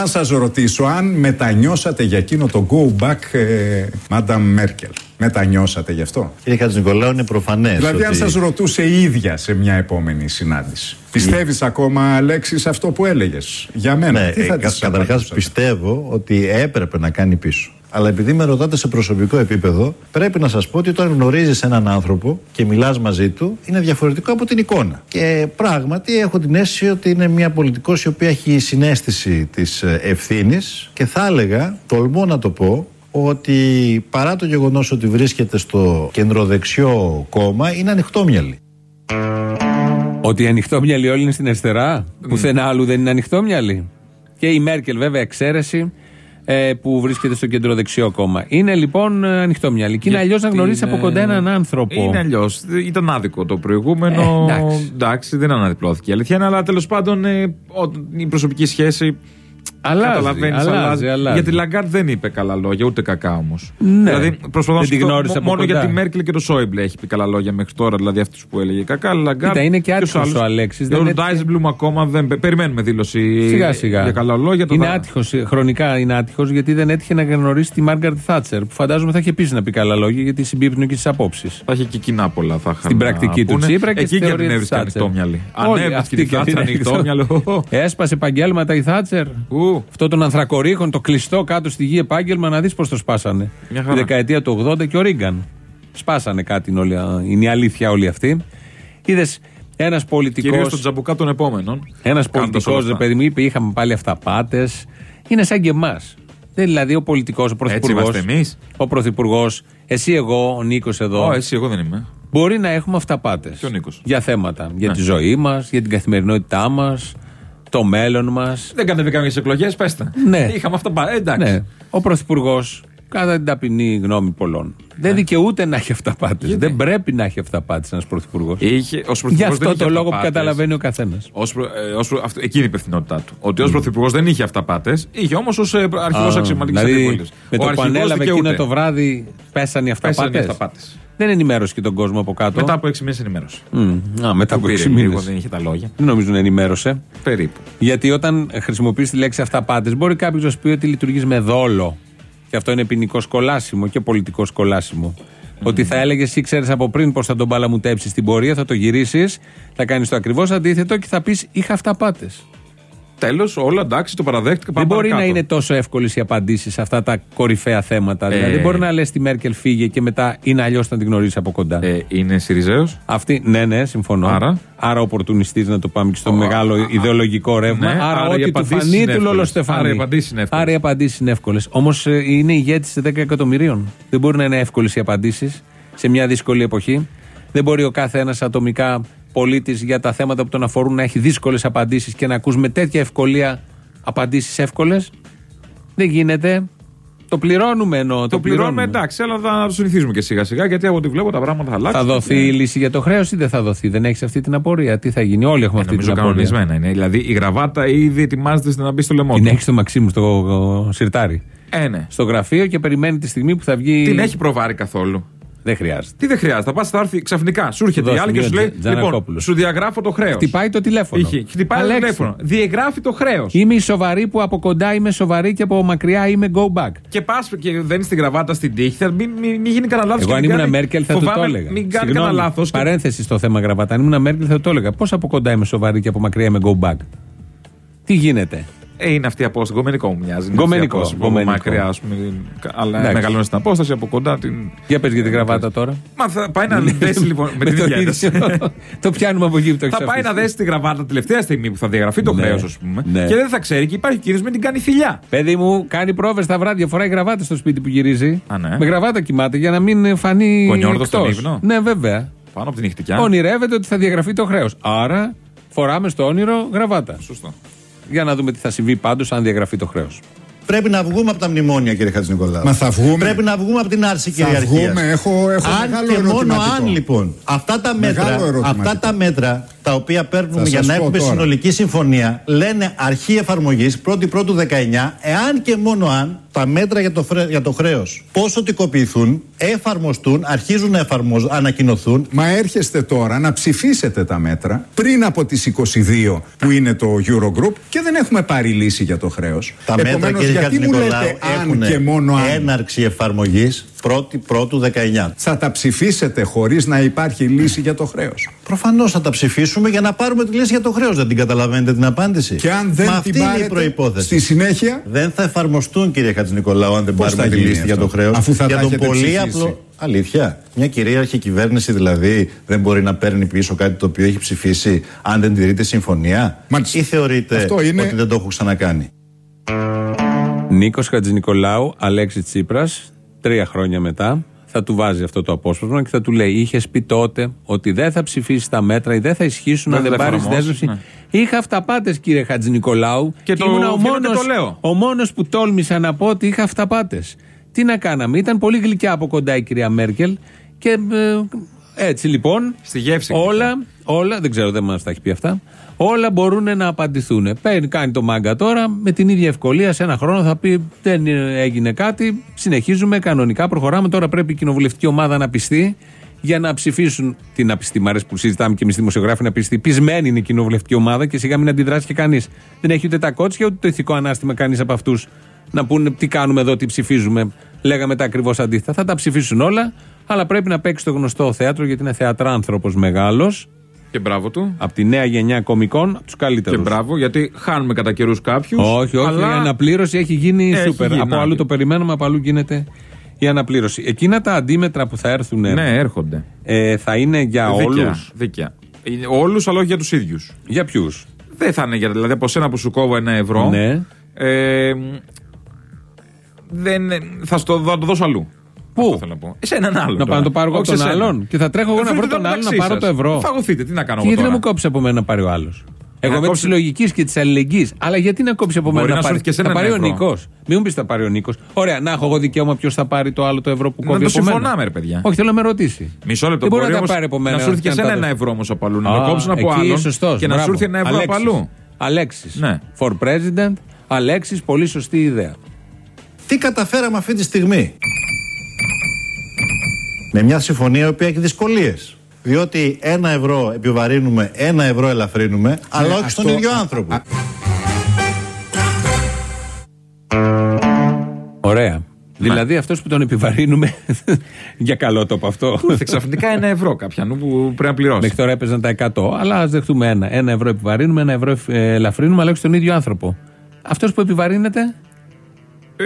να σας ρωτήσω αν μετανιώσατε για εκείνο το go back, ε, Madame Μέρκελ. Μετανιώσατε γι' αυτό; Κύριε Χατζηνικολάου, είναι προφανές. Δηλαδή, αν ότι... σας ρωτούσε η ίδια σε μια επόμενη συνάντηση. Πιστεύεις ακόμα, Αλέξης, αυτό που έλεγες για μένα; Ναι, τι θα ε, της κα- καταρχάς απαντούσατε; πιστεύω ότι έπρεπε να κάνει πίσω. Αλλά επειδή με ρωτάτε σε προσωπικό επίπεδο, πρέπει να σας πω ότι όταν γνωρίζεις έναν άνθρωπο και μιλάς μαζί του, είναι διαφορετικό από την εικόνα. Και πράγματι έχω την αίσθηση ότι είναι μια πολιτικός η οποία έχει συνέστηση της ευθύνης και θα έλεγα, τολμώ να το πω, ότι παρά το γεγονός ότι βρίσκεται στο κεντροδεξιό κόμμα, είναι ανοιχτόμυαλη. Ότι ανοιχτόμυαλοι όλοι είναι στην αριστερά; Πουθενά άλλου δεν είναι ανοιχτόμυαλοι; Και η Μέρκελ, βέβαια, εξαίρεση ε, που βρίσκεται στο κεντροδεξιό κόμμα. Είναι λοιπόν ε, ανοιχτόμυαλοι. Και είναι αλλιώς να γνωρίσει από κοντά έναν άνθρωπο. Είναι αλλιώς. Ήταν άδικο το προηγούμενο. Ε, εντάξει. εντάξει. δεν αναδιπλώθηκε η αλήθεια είναι, αλλά τέλος πάντων ε, ο- η προσωπική σχέση. Αλλάζει, καταλαβαίνεις, αλλάζει, αλλάζει. Γιατί η Λαγκάρντ δεν είπε καλά λόγια, ούτε κακά όμως. Ναι. Δηλαδή, προσπαθώ να Δεν τη σου πω, γνώρισε από μόνο κοντά. για τη Μέρκελ και το Σόιμπλε έχει πει καλά λόγια μέχρι τώρα, δηλαδή αυτούς που έλεγε κακά. Αλλά Λαγκάρντ. Κοίτα, είναι και ποιος άτυχος άλλος; ο Αλέξης, δεν Ο είναι- Ντάισελμπλουμ ακόμα δεν. πε- Περιμένουμε δήλωση Σιγά σιγά. για καλά λόγια. το Είναι θα- άτυχος, χρονικά είναι άτυχος γιατί δεν έτυχε να γνωρίσει τη Μάργαρετ Θάτσερ. Που φαντάζομαι θα είχε επίσης να πει καλά λόγια γιατί συμπίπτουν και στις απόψεις. Θα είχε και κοινά πολλά. Θα είχαν Στην να πρακτική του πούνε. Τσίπρα και Εκεί στη και θεωρία την της έβρισκα Θάτσερ. ανοιχτόμυαλη. Όλοι Ανέβρισκε αυτοί τη και Θάτσερ την ανοιχτόμυαλο. (laughs) Έσπασε επαγγέλματα η Θάτσερ. Ου. Αυτό των ανθρακορίχων, το κλειστό κάτω στη γη επάγγελμα, να δεις πώς το σπάσανε. Μια Τη χαρά. δεκαετία του 80 και ο Ρίγκαν. Σπάσανε κάτι, είναι, όλη- είναι η αλήθεια όλη αυτή. Είδες ένας πολιτικό. Κυρίως στον τζαμπουκά των επόμενων. Ένας Κάνοντας πολιτικός, όλα ρε αυτά. παιδί μου, είπε: Είχαμε πάλι αυταπάτες. Είναι σαν και εμάς. Δηλαδή, ο πολιτικός, ο πρωθυπουργό. είμαστε εμείς. Ο πρωθυπουργός, εσύ, εγώ, ο Νίκος εδώ. Ω, εσύ, εγώ δεν είμαι. Μπορεί να έχουμε αυταπάτες. Και ο Νίκος; Για θέματα. Για Ναι. τη ζωή μας, για την καθημερινότητά μας, το μέλλον μας. Δεν κατεβήκαμε στις εκλογές, πέστε. Ναι. Είχαμε αυτά πά. Ε, εντάξει. Ναι. Ο πρωθυπουργός, κατά την ταπεινή γνώμη πολλών, δεν δικαιούται να έχει αυταπάτες. Δεν πρέπει να έχει αυταπάτες ένας πρωθυπουργός. Είχε, ως Γι' πρωθυπουργός δεν αυτό είχε το λόγο που αυταπάτες. καταλαβαίνει ο καθένας. Ως προ, ε, ως προ, αυτό, εκείνη η υπευθυνότητά του. Ότι ως πρωθυπουργός δεν είχε αυταπάτες, είχε όμως ως ε, αρχηγός αξιωματικής δηλαδή, αντίπολη. με το που ανέλαβε εκείνο το βράδυ, πέσανε οι Πέσανε οι αυταπάτες. Αυταπάτες. Δεν ενημέρωσε και τον κόσμο από κάτω. Μετά από έξι μήνες ενημέρωση. Μμ, Α, μετά Που από πήρε 6 λίγο, μήνες. δεν είχε τα λόγια. Δεν νομίζω να ενημέρωσε. Περίπου. Γιατί όταν χρησιμοποιείς τη λέξη αυταπάτες, μπορεί κάποιος να σου πει ότι λειτουργείς με δόλο. Και αυτό είναι ποινικό κολάσιμο και πολιτικό κολάσιμο. Ότι θα έλεγες ή ξέρεις από πριν πώς θα τον παλαμουτέψει στην πορεία, θα το γυρίσεις, θα κάνεις το ακριβώς αντίθετο και θα πεις είχα αυταπάτες. Τέλος, όλα εντάξει, το παραδέχτηκα. Δεν πάμε μπορεί να παρακάτω. είναι τόσο εύκολες οι απαντήσεις σε αυτά τα κορυφαία θέματα. Ε. Δηλαδή, δεν μπορεί να λες τη Μέρκελ φύγε και μετά είναι αλλιώς να την γνωρίσει από κοντά. Ε, είναι Σιριζέος; Αυτή, ναι, ναι, συμφωνώ. Άρα; Άρα οπορτουνιστής να το πάμε και στο Ω, μεγάλο α, α, ιδεολογικό ρεύμα. ναι, άρα, άρα οι ό,τι του απαντήσεις φανεί είναι του εύκολες. Λολοστεφάνη. Άρα οι απαντήσεις είναι εύκολες. Άρα οι απαντήσεις είναι εύκολες. Όμως είναι ηγέτη 10 εκατομμυρίων. Δεν μπορεί να είναι εύκολες οι απαντήσεις σε μια δύσκολη εποχή. Δεν μπορεί ο κάθε ένας ατομικά πολίτης για τα θέματα που τον αφορούν να έχει δύσκολες απαντήσεις και να ακούς με τέτοια ευκολία απαντήσεις εύκολες. Δεν γίνεται. Το πληρώνουμε ενώ. Το, Το πληρώνουμε εντάξει, αλλά θα το συνηθίζουμε και σιγά σιγά γιατί από ό,τι βλέπω τα πράγματα θα αλλάξουν. Θα δοθεί η λύση για το χρέος ή δεν θα δοθεί; Δεν έχεις αυτή την απορία; Τι θα γίνει; Όλοι έχουμε Ε, αυτή την νομίζω απορία. κανονισμένα είναι. Δηλαδή η γραβάτα ήδη ετοιμάζεται να μπει στο λαιμό Την του. έχεις στο Μαξίμου στο ο, σιρτάρι. Ε, ναι. Στο γραφείο και περιμένει τη στιγμή που θα βγει. Την έχει προβάρει καθόλου. Δεν χρειάζεται. Τι δεν χρειάζεται. Θα πας, θα έρθει ξαφνικά. Σου έρχεται η Δώσε άλλη και μια σου λέει: Τζα- Λοιπόν, Τζανακόπουλος. σου διαγράφω το χρέος. Χτυπάει το τηλέφωνο. Είχε. Χτυπάει το Αλέξη, τηλέφωνο. Διαγράφει το χρέος. Είμαι η σοβαρή που από κοντά είμαι σοβαρή και από μακριά είμαι go back. Και πας και δένεις την γραβάτα στην τύχη. Θα μην, μην, μην γίνει κανένα λάθος. Εγώ αν ήμουν Μέρκελ θα του το έλεγα. Μην κάνει Συγγνώμη, κανένα λάθος. Παρένθεση στο θέμα γραβάτα. Αν ήμουν Μέρκελ θα του το έλεγα. Πώς από κοντά είμαι σοβαρή και από μακριά είμαι go back. Τι γίνεται; Ε, είναι αυτή η απόσταση. Γκομενικό μου μοιάζει. Είναι Γκομενικό, αυτή η απόσταση. Από γκομενικό. Μακριά, ας πούμε. Αλλά Εντάξει. μεγαλώνει την απόσταση από κοντά την. Για πες για τη γραβάτα τώρα. Μα θα πάει να (laughs) δέσει λοιπόν. Με την το ίδια ένταση. ίδιο. (laughs) το πιάνουμε από εκεί που το έχεις Θα πάει να αφήσει. δέσει τη γραβάτα τελευταία στιγμή που θα διαγραφεί το Ναι. χρέος, ας πούμε. Ναι. Και δεν θα ξέρει και υπάρχει κίνδυνο με την κάνει θηλιά. Παιδί μου, κάνει πρόβες τα βράδια, φοράει γραβάτα στο σπίτι που γυρίζει. Α, ναι. Με γραβάτα κοιμάται για να μην φανεί. Κονιόρδος στον εκτός. ύπνο; Ναι, βέβαια. Πάνω από την νυχτικιά. Ονειρεύεται ότι θα διαγραφεί το χρέος. Άρα φοράμε στο όνειρο γραβάτα. Σωστό. Για να δούμε τι θα συμβεί πάντως αν διαγραφεί το χρέος. Πρέπει να βγούμε από τα μνημόνια, κύριε Χατζηνικολάου. Μα θα βγούμε. Πρέπει να βγούμε από την άρση Θα κυριαρχία. βγούμε, έχω, έχω Αν μεγάλο και μόνο ερωτηματικό. αν λοιπόν αυτά τα Μεγάλο μέτρα, ερωτηματικό. αυτά τα μέτρα τα οποία παίρνουμε Θα για σας να πω έχουμε τώρα. συνολική συμφωνία, λένε αρχή εφαρμογής 1η Πρώτου 19, εάν και μόνο αν τα μέτρα για το, φρέ, για το χρέος ποσοτικοποιηθούν, εφαρμοστούν, αρχίζουν να εφαρμοζ, ανακοινωθούν. Μα έρχεστε τώρα να ψηφίσετε τα μέτρα πριν από τις 22 που είναι το Eurogroup και δεν έχουμε πάρει λύση για το χρέος. Τα μέτρα, Επομένως, κύριε γιατί μου Χατζηνικολάου, λέτε αν έχουν και μόνο αν; έναρξη εφαρμογής; 1η Πρώτου 19. Θα τα ψηφίσετε χωρίς να υπάρχει λύση για το χρέος; Προφανώς θα τα ψηφίσουμε για να πάρουμε τη λύση για το χρέος. Δεν την καταλαβαίνετε την απάντηση. Και αν δεν Μα την αυτή είναι η πάρετε, προπόθεση. στη συνέχεια; Δεν θα εφαρμοστούν, κύριε Χατζηνικολάου, αν δεν Πώς πάρουμε θα τη γίνει λύση για αυτό, το χρέος. αφού θα για τα τον έχετε πολύ ψηφίσει. απλό. Αλήθεια. Μια κυρίαρχη κυβέρνηση δηλαδή δεν μπορεί να παίρνει πίσω κάτι το οποίο έχει ψηφίσει αν δεν τηρείται συμφωνία; Μάλιστα. Ή θεωρείτε Αυτό είναι- ότι δεν το έχω ξανακάνει; Νίκος Χατζηνικολάου, Αλέξη Τσίπρας, τρία χρόνια μετά, θα του βάζει αυτό το απόσπασμα και θα του λέει: Είχες πει τότε ότι δεν θα ψηφίσεις τα μέτρα ή δεν θα ισχύσουν αν Δεν δεν θα πάρεις εφαρμόσεις, δέσμευση. ναι. Είχα αυταπάτες, κύριε Χατζηνικολάου. Και το ήμουν ο οφείλω και μόνος, το λέω. ο μόνος που τόλμησα να πω ότι είχα αυταπάτες. Τι να κάναμε, ήταν πολύ γλυκιά από κοντά η κυρία Μέρκελ και ε, έτσι λοιπόν. Στη γεύση Όλα, όλα, δεν ξέρω, δεν μας τα έχει πει αυτά. Όλα μπορούν να απαντηθούν. Παίρνει, κάνει το μάγκα τώρα με την ίδια ευκολία. Σε ένα χρόνο θα πει δεν έγινε κάτι. Συνεχίζουμε κανονικά, προχωράμε. Τώρα πρέπει η κοινοβουλευτική ομάδα να πιστεί για να ψηφίσουν. Τι να πιστεί, μ' αρέσει που συζητάμε και εμείς δημοσιογράφοι να πιστεί. Πισμένη είναι η κοινοβουλευτική ομάδα και σιγά μην αντιδράσει και κανείς. Δεν έχει ούτε τα κότσια ούτε το ηθικό ανάστημα κανείς από αυτούς να πούνε τι κάνουμε εδώ, τι ψηφίζουμε. Λέγαμε τα ακριβώς αντίθετα. Θα τα ψηφίσουν όλα, αλλά πρέπει να παίξει το γνωστό θέατρο γιατί είναι θεατράνθρωπος μεγάλος. Και μπράβο του. Από τη νέα γενιά κομικών, τους Και καλύτερου. μπράβο, γιατί χάνουμε κατά καιρούς κάποιους. Όχι, όχι. Η αναπλήρωση έχει γίνει Έχει σούπερ. γίνει, από να, αλλού και- το περιμένουμε, από αλλού γίνεται η αναπλήρωση. Εκείνα τα αντίμετρα που θα έρθουν Ναι, έρχονται. ε, θα είναι για Δίκαια, όλους; Δίκαια. Όλους, αλλά όχι για τους ίδιους. Για ποιους; Δεν θα είναι για. Δηλαδή, από σένα που σου κόβω ένα ευρώ. Ναι. Ε, δεν, θα, στο, θα το δώσω αλλού. Πού; Αυτό θέλω να πω. Σε έναν άλλον. Να πάω να το πάρω εγώ από Όχι τον σε σένα. άλλον. Και θα τρέχω εγώ να Φέρτε βρω τα τον άλλον να μεταξύ πάρω σας. το ευρώ. Φαγωθείτε, τι να κάνω Και εγώ γιατί να τώρα; μου κόψει από μένα να πάρει ο άλλος; Εγώ να είμαι τη κόψει- λογική και της αλληλεγγύης. Αλλά γιατί να κόψει από Μπορεί μένα να να σου πάρει; έρθει και Θα σένα πάρει ο ένα ευρώ. Νικό. Μην μου πεις θα πάρει ο Νίκος. Ωραία, να έχω εγώ δικαίωμα ποιος θα πάρει το άλλο το ευρώ που Να κόβει το από μένα; συμφωνάμε, ρε παιδιά. Όχι, θέλω να με ρωτήσει. Μισό λεπτό. Δεν μπορεί μπορεί να τα όμως πάρει από μένα. Να σου έρθει και να εσένα τα ένα δώσει. ευρώ όμως από αλλού. Να το Α, κόψουν από εκεί άλλον. σωστός, Και να σου μπράβο. έρθει ένα ευρώ από Αλέξης. αλλού. Αλέξης. Ναι. For president. Αλέξης, πολύ σωστή ιδέα. Τι καταφέραμε αυτή τη στιγμή; Με μια συμφωνία η οποία έχει δυσκολίες. Διότι ένα ευρώ επιβαρύνουμε, ένα ευρώ ελαφρύνουμε, αλλά όχι στον αυτό- ίδιο άνθρωπο. α- Ωραία. Δηλαδή αυτός που τον επιβαρύνουμε. (laughs) για καλό το από αυτό. Ήρθε ξαφνικά ένα ευρώ κάποιανού που πρέπει να πληρώσει. Μέχρι τώρα έπαιζαν τα 100. Αλλά ας δεχτούμε ένα. Ένα ευρώ επιβαρύνουμε, ένα ευρώ ε, ελαφρύνουμε, αλλά όχι στον ίδιο άνθρωπο. Αυτός που επιβαρύνεται.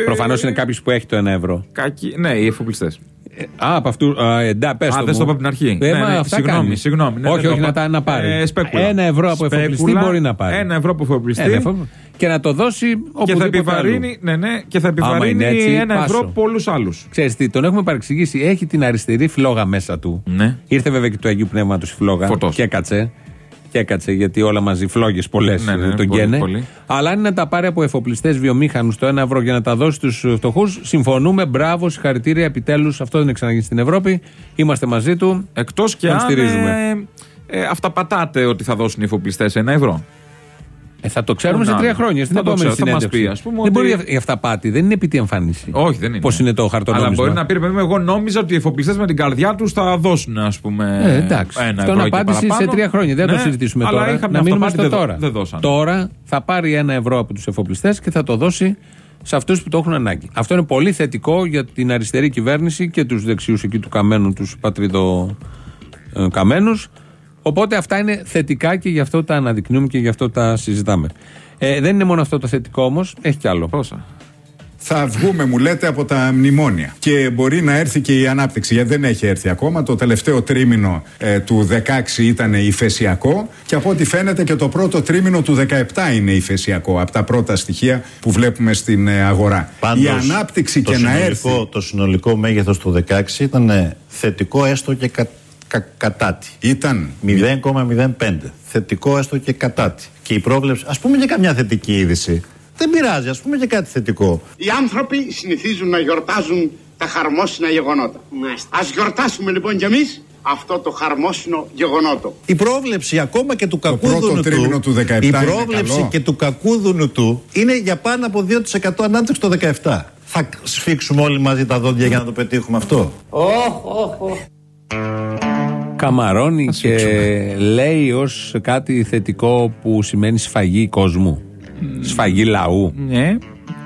Προφανώς είναι κάποιος που έχει το ένα ευρώ. Κάκι... Ναι, οι εφοπλιστές. Ε, Α, από αυτού. Α, εντά, πες Α, το δεν μου. στο είπα από την αρχή. Ε, Ναι, μα ναι, αυτά συγγνώμη, κάνεις. συγγνώμη, ναι, όχι, δεν όχι, το να, είπα. τα, να πάρει. Ε, σπέκουλα. Ένα ευρώ από εφοπλιστή Σπέκουλα, μπορεί να πάρει. Ένα ευρώ από εφοπλιστή. Ένα ευρώ. Και να το δώσει όπου και θα επιβαρύνει, ναι, ναι, και θα επιβαρύνει είναι έτσι, ένα πάσο. ευρώ από όλους άλλους. Ξέρεις τι, τον έχουμε παρεξηγήσει. Έχει την αριστερή φλόγα μέσα του. Ναι. Ήρθε βέβαια και του Αγίου Πνεύματος η φλόγα. Φωτός. Και έκατσε. Και έκατσε γιατί όλα μαζί φλόγες πολλές Ναι, ναι, τον πολύ, γένε. πολύ. Αλλά αν είναι να τα πάρει από εφοπλιστές βιομήχανους το ένα ευρώ για να τα δώσει στους φτωχούς, συμφωνούμε. Μπράβο, συγχαρητήρια. Επιτέλους αυτό δεν έχει ξαναγίνει στην Ευρώπη. Είμαστε μαζί του. Εκτός και Τον αν. στηρίζουμε. Ε, ε, αυταπατάτε ότι θα δώσουν οι εφοπλιστές ένα ευρώ. Ε, θα το ξέρουμε Τον σε τρία άλλο. χρόνια. Στην Θα το επόμενη ξέρω, θα μας συνέντευξη. πει, ας πούμε, δεν ότι- μπορεί η αυταπάτη, δεν είναι επί τη εμφάνιση. Όχι, δεν είναι. Πώς είναι το χαρτονόμισμα. Αλλά μπορεί να πει, ρε παιδί μου, εγώ νόμιζα ότι οι εφοπλιστές με την καρδιά τους θα δώσουν, ας πούμε. Ε, εντάξει. Ένα Στον ευρώ και απάντηση σε παραπάνω. τρία χρόνια. Δεν θα Ναι, το συζητήσουμε αλλά τώρα. είχαμε να μείνουμε αυταπάτη, στο δεν δω- τώρα. Δεν δώσαν. Τώρα θα πάρει ένα ευρώ από τους εφοπλιστές και θα το δώσει σε αυτούς που το έχουν ανάγκη. Αυτό είναι πολύ θετικό για την αριστερή κυβέρνηση και τους δεξιούς εκεί του Καμένου, τους πατριδο ε, Καμένους. Οπότε αυτά είναι θετικά και γι' αυτό τα αναδεικνύουμε και γι' αυτό τα συζητάμε. Ε, δεν είναι μόνο αυτό το θετικό όμως, έχει κι άλλο. Πόσα; Θα βγούμε, μου λέτε, από τα μνημόνια. Και μπορεί να έρθει και η ανάπτυξη, γιατί δεν έχει έρθει ακόμα. Το τελευταίο τρίμηνο ε, του 16 ήταν ηφαισιακό και από ό,τι φαίνεται και το πρώτο τρίμηνο του 17 είναι ηφαισιακό. Από τα πρώτα στοιχεία που βλέπουμε στην ε, αγορά. Πάντως, η ανάπτυξη το και να συνολικό, έρθει. Το συνολικό μέγεθος του 16 ήταν ε, θετικό έστω και κα, κα, κατάτι. Ήταν 0,05. Θετικό έστω και κατάτι. Και η πρόβλεψη, ας πούμε και καμιά θετική είδηση. Δεν πειράζει, ας πούμε και κάτι θετικό. Οι άνθρωποι συνηθίζουν να γιορτάζουν τα χαρμόσυνα γεγονότα. Ας γιορτάσουμε λοιπόν κι εμείς αυτό το χαρμόσυνο γεγονότο. Η πρόβλεψη ακόμα και του πρώτο κακούδουνου τρίμηνο του 17 η είναι πρόβλεψη καλό. και του κακούδουνου του είναι για πάνω από 2% ανάπτυξη το 17. Θα σφίξουμε όλοι μαζί τα δόντια για να το πετύχουμε αυτό. Καμαρώνει και λέει ως κάτι θετικό που σημαίνει σφαγή κόσμου. Σφαγή λαού. Ναι.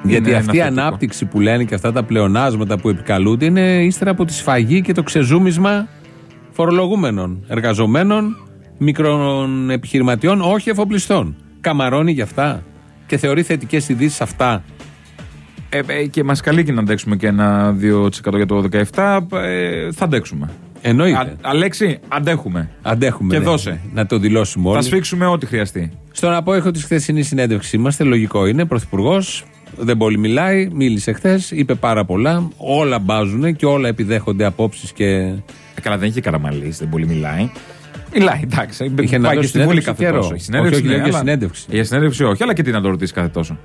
Γιατί Είναι αυτή η ένα θετικό. ανάπτυξη που λένε και αυτά τα πλεονάσματα που επικαλούνται είναι ύστερα από τη σφαγή και το ξεζούμισμα φορολογούμενων, εργαζομένων, μικρών επιχειρηματιών, όχι εφοπλιστών. Καμαρώνει για αυτά και θεωρεί θετικές ειδήσεις αυτά. Ε, ε, και μας καλεί και να αντέξουμε και ένα 2% για το 17. Ε, θα αντέξουμε. Εννοείται. Α, Αλέξη, αντέχουμε. Αντέχουμε. Και ναι. δώσε. Να το δηλώσουμε όλοι. Θα σφίξουμε ό,τι χρειαστεί. Στον απόϊχο της χθεσινής συνέντευξης είμαστε, λογικό είναι. Πρωθυπουργός δεν πολύ μιλάει, μίλησε χθες, είπε πάρα πολλά. Όλα μπάζουν και όλα επιδέχονται απόψεις και. Ε, Καλά, δεν είχε καραμαλής, δεν πολύ μιλάει. Μιλάει, εντάξει. Είχε να Πάει δώσει και στη Βουλή συνέντευξη κάθε καιρό. τόσο. Η Όχι, συνέντευξη, όχι, ναι, λέω για αλλά- συνέντευξη. Για συνέντευξη όχι, αλλά και τι να το ρωτήσεις κάθε τόσο.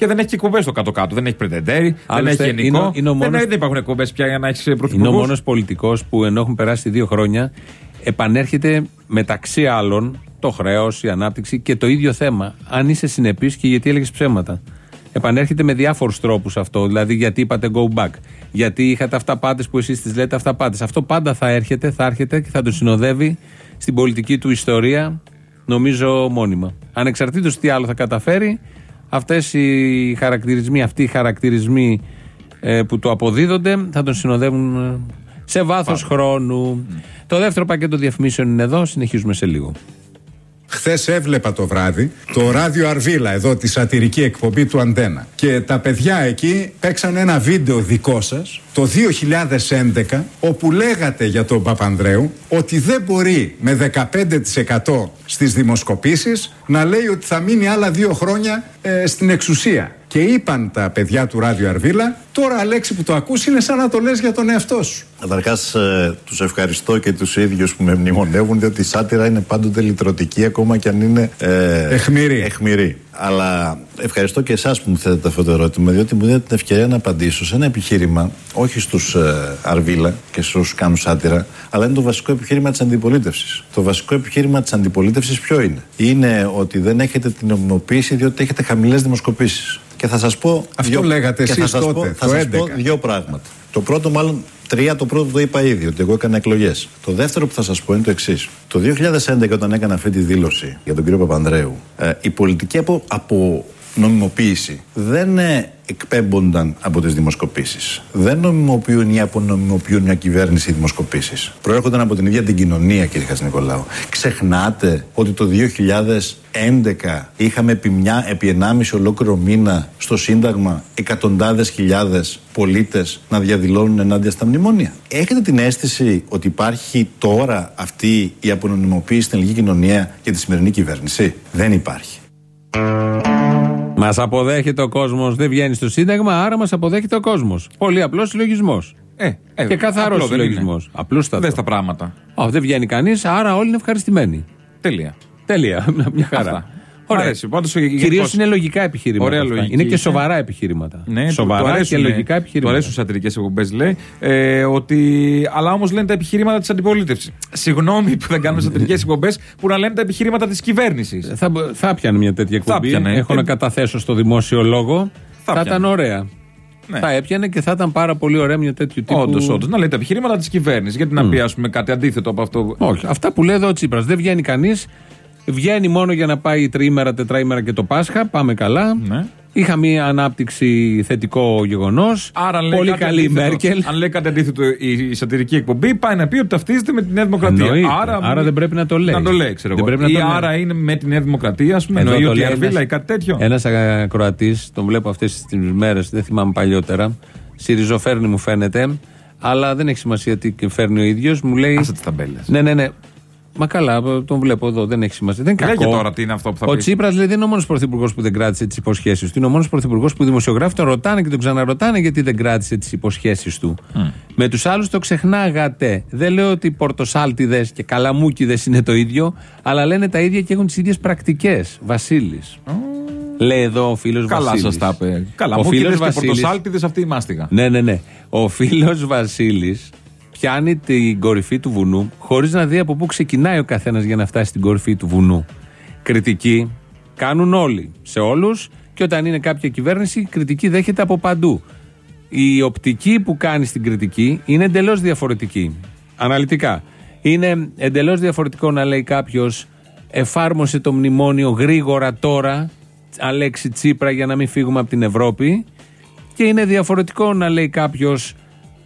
Και δεν έχει και εκπομπές στο κάτω-κάτω. Δεν έχει πρετεντέρι, δεν Άλλωστε, έχει γενικό. είναι- είναι ο μόνος- δεν, δεν υπάρχουν εκπομπές πια για να έχεις Είναι ο πρωθυπουργού. μόνος πολιτικός που ενώ έχουν περάσει δύο χρόνια επανέρχεται μεταξύ άλλων το χρέος, η ανάπτυξη και το ίδιο θέμα. Αν είσαι συνεπής και γιατί έλεγες ψέματα. Επανέρχεται με διάφορους τρόπους αυτό. Δηλαδή, γιατί είπατε go back. Γιατί είχατε αυταπάτε που εσείς τις λέτε αυταπάτε. Αυτό πάντα θα έρχεται, θα έρχεται και θα το συνοδεύει στην πολιτική του ιστορία, νομίζω μόνιμα. Ανεξαρτήτως τι άλλο θα καταφέρει, αυτές οι χαρακτηρισμοί, αυτοί οι χαρακτηρισμοί ε, που το αποδίδονται θα τον συνοδεύουν ε, σε βάθος χρόνου. Το δεύτερο πακέτο διαφημίσεων είναι εδώ, συνεχίζουμε σε λίγο. Χθες έβλεπα το βράδυ το ράδιο Αρβίλα, εδώ τη σατυρική εκπομπή του Αντένα. Και τα παιδιά εκεί παίξαν ένα βίντεο δικό σας το 2011, όπου λέγατε για τον Παπανδρέου ότι δεν μπορεί με 15% στις δημοσκοπήσεις να λέει ότι θα μείνει άλλα δύο χρόνια ε, στην εξουσία. Και είπαν τα παιδιά του ράδιο Αρβίλα, τώρα Αλέξη που το ακούς είναι σαν να το λες για τον εαυτό σου. Καταρχάς, ε, τους ευχαριστώ και τους ίδιους που με μνημονεύουν, διότι η σάτυρα είναι πάντοτε λυτρωτική, ακόμα και αν είναι. ε, Αιχμηρή. αιχμηρή. Αλλά ευχαριστώ και εσάς που μου θέτετε αυτό το ερώτημα, διότι μου δίνετε την ευκαιρία να απαντήσω σε ένα επιχείρημα, όχι στους ε, Αρβίλα και στους κάνουν σάτυρα, αλλά είναι το βασικό επιχείρημα της αντιπολίτευσης. Το βασικό επιχείρημα της αντιπολίτευσης ποιο είναι, Είναι ότι δεν έχετε την νομιμοποίηση διότι έχετε χαμηλές δημοσκοπήσεις. Και θα σας πω. Αυτό λέγατε και θα εσείς σας πω- τότε, θα το σας πω 11. δύο πράγματα. Το πρώτο, μάλλον τρία, το πρώτο το είπα ήδη, ότι εγώ έκανα εκλογές. Το δεύτερο που θα σας πω είναι το εξής. Το 2011, όταν έκανα αυτή τη δήλωση για τον κύριο Παπανδρέου, ε, η πολιτική από, από νομιμοποίηση δεν ε, εκπέμπονταν από τις δημοσκοπήσεις. Δεν νομιμοποιούν ή απονομιμοποιούν μια κυβέρνηση οι δημοσκοπήσεις. Προέρχονταν από την ίδια την κοινωνία, κύριε Χατζηνικολάου. Ξεχνάτε ότι το 2011 είχαμε επί, μια, επί 1,5 ολόκληρο μήνα στο Σύνταγμα εκατοντάδες χιλιάδες πολίτες να διαδηλώνουν ενάντια στα μνημόνια. Έχετε την αίσθηση ότι υπάρχει τώρα αυτή η απονομιμοποίηση στην ελληνική κοινωνία για τη σημερινή κυβέρνηση; Δεν υπάρχει. Μας αποδέχεται ο κόσμος, δεν βγαίνει στο Σύνταγμα, άρα μας αποδέχεται ο κόσμος. Πολύ απλός συλλογισμός. Ε, ε, και καθαρός απλό δεν είναι. συλλογισμός. Απλούστατο. Δες τα πράγματα. Ω, δεν βγαίνει κανείς, άρα όλοι είναι ευχαριστημένοι. Τέλεια. Τέλεια. (laughs) Μια χαρά. Αυτά. Μ' αρέσει. Πάντως, ο- Κυρίως γενικώς- είναι λογικά επιχειρήματα. Ωραία αυτά. λογική είναι και είναι. σοβαρά επιχειρήματα. Ναι, του- του σοβαρά και αρέσουν, λογικά Του επιχειρήματα. αρέσουν σατυρικές εκπομπές, λέει. Ε, ότι, αλλά όμως λένε τα επιχειρήματα της αντιπολίτευσης. Συγγνώμη που δεν κάνουμε σατυρικές (laughs) εκπομπές που να λένε τα επιχειρήματα της κυβέρνησης. Θα, μπο- θα πιανε μια τέτοια εκπομπή. πιανε. Έχω Ε, να καταθέσω στο δημόσιο λόγο. Θα, πιανε. ήταν ωραία. Ναι. Θα έπιανε και θα ήταν πάρα πολύ ωραία μια τέτοιου τύπου. Όντως, όντως. Να λέει τα επιχειρήματα της κυβέρνησης. Γιατί να πει, ας πούμε, κάτι αντίθετο από αυτό. Όχι. Αυτά που λέει εδώ ο Τσίπρας. Δεν βγαίνει κανείς. Βγαίνει μόνο για να πάει τριήμερα, τετραήμερα και το Πάσχα. Πάμε καλά. Ναι. Είχα μια ανάπτυξη θετικό γεγονός. Άρα, αν λέει Πολύ κάτι καλή η αντίθετο- Μέρκελ. Αν λέει κάτι αντίθετο η, η σατυρική εκπομπή, πάει να πει ότι ταυτίζεται με τη Νέα Δημοκρατία. Εννοείται. Άρα, Άρα δεν πρέπει να το λέει. Να το λέει, ξέρω Δεν εγώ. πρέπει να Ή το λέει. άρα είναι με τη Νέα Δημοκρατία, ας πούμε. Εδώ Εννοεί το ότι η λέει Αρβίλα ένας- ή κάτι τέτοιο. Ένας ακροατής, τον βλέπω αυτές τις μέρες, δεν θυμάμαι παλιότερα. Συριζοφέρνη μου φαίνεται, αλλά δεν έχει σημασία τι φέρνει ο ίδιος. Μου λέει. Άσε τις ταμπέλες. Ναι, ναι, ναι. Μα καλά, τον βλέπω εδώ, δεν έχει σημασία. Δεν είναι Λέγε κακό. τώρα τι είναι αυτό που θα Ο πεις. Τσίπρας λέει δεν είναι ο μόνος πρωθυπουργός που δεν κράτησε τις υποσχέσεις του. Είναι ο μόνος πρωθυπουργός που οι δημοσιογράφοι τον ρωτάνε και τον ξαναρωτάνε γιατί δεν κράτησε τις υποσχέσεις του. Με τους άλλους το ξεχνάγατε. Δεν λέω ότι οι πορτοσάλτιδες και καλαμούκιδες είναι το ίδιο, αλλά λένε τα ίδια και έχουν τις ίδιες πρακτικές. Βασίλης. Λέει εδώ ο φίλος Βασίλη. Καλά σας τα είπε. Καλά, ο μου φίλο και Βασίλη. πορτοσάλτιδες αυτή η μάστιγα. Ναι, ναι, ναι. Ο φίλος Βασίλης πιάνει την κορυφή του βουνού χωρίς να δει από πού ξεκινάει ο καθένας για να φτάσει στην κορυφή του βουνού. Κριτική κάνουν όλοι, σε όλους, και όταν είναι κάποια κυβέρνηση, η κριτική δέχεται από παντού. Η οπτική που κάνει στην κριτική είναι εντελώς διαφορετική. Αναλυτικά. Είναι εντελώς διαφορετικό να λέει κάποιος εφάρμοσε το μνημόνιο γρήγορα τώρα, Αλέξη Τσίπρα, για να μην φύγουμε από την Ευρώπη. Και είναι διαφορετικό να λέει κάποιος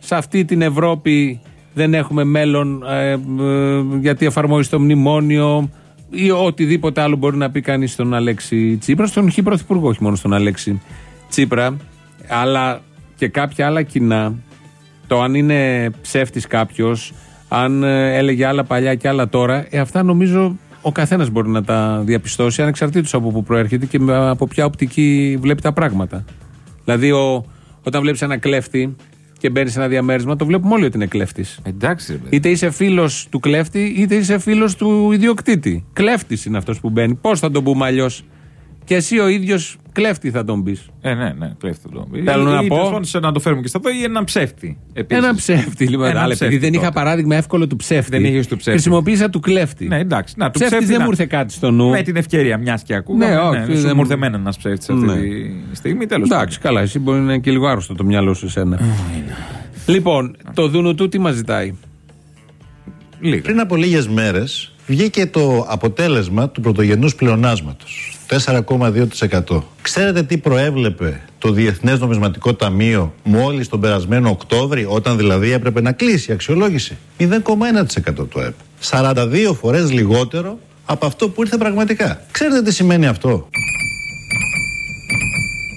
σε αυτή την Ευρώπη δεν έχουμε μέλλον ε, ε, γιατί εφαρμόζει το μνημόνιο ή οτιδήποτε άλλο μπορεί να πει κανείς στον Αλέξη Τσίπρα, στον Χ Πρωθυπουργό, όχι μόνο στον Αλέξη Τσίπρα, αλλά και κάποια άλλα κοινά. Το αν είναι ψεύτης κάποιος, αν ε, έλεγε άλλα παλιά και άλλα τώρα, ε, αυτά νομίζω ο καθένας μπορεί να τα διαπιστώσει ανεξαρτήτως από πού προέρχεται και από ποια οπτική βλέπει τα πράγματα. Δηλαδή, ο, όταν βλέπεις ένα κλέφτη και μπαίνει σε ένα διαμέρισμα, το βλέπουμε όλοι ότι είναι κλέφτης. Εντάξει, ρε παιδί. Είτε είσαι φίλος του κλέφτη, είτε είσαι φίλος του ιδιοκτήτη. Κλέφτης είναι αυτός που μπαίνει. Πώς θα τον πούμε αλλιώς; Και εσύ ο ίδιος κλέφτη θα τον πεις. Ε, ναι, ναι, κλέφτη το. Θέλω να Ή- ή πω- τέλος πάντων σε να το φέρουμε και στα εδώ ή έναν ψεύτη. Επίσης. Ένα ψεύτη, λοιπόν. Ένα Αλλά επειδή ψεύτη δεν είχα τότε. παράδειγμα εύκολο του ψεύτη. Δεν είχες του ψεύτη. Χρησιμοποίησα του κλέφτη. Ναι, εντάξει. Να, του Ψεύτης ψεύτη δεν να- μου ήρθε κάτι στο νου. Με την ευκαιρία, μιας και ακούγαμε. Ναι, Ναι, όχι, ναι, δεν σου μου- μου ήρθε εμένα ένας ψεύτης αυτή Ναι. τη στιγμή. Τέλος Εντάξει, καλά, εσύ μπορεί να είναι και λίγο άρρωστο το μυαλό σου εσένα. λοιπόν, το δούνου του τι μας ζητάει; Λίγα. Πριν από λίγες μέρες βγήκε το αποτέλεσμα του πρωτογενούς πλεονάσματος. 4,2%. Ξέρετε τι προέβλεπε το Διεθνές Νομισματικό Ταμείο μόλις τον περασμένο Οκτώβρη, όταν δηλαδή έπρεπε να κλείσει η αξιολόγηση; 0,1% του ΕΠ. 42 φορές λιγότερο από αυτό που ήρθε πραγματικά. Ξέρετε τι σημαίνει αυτό;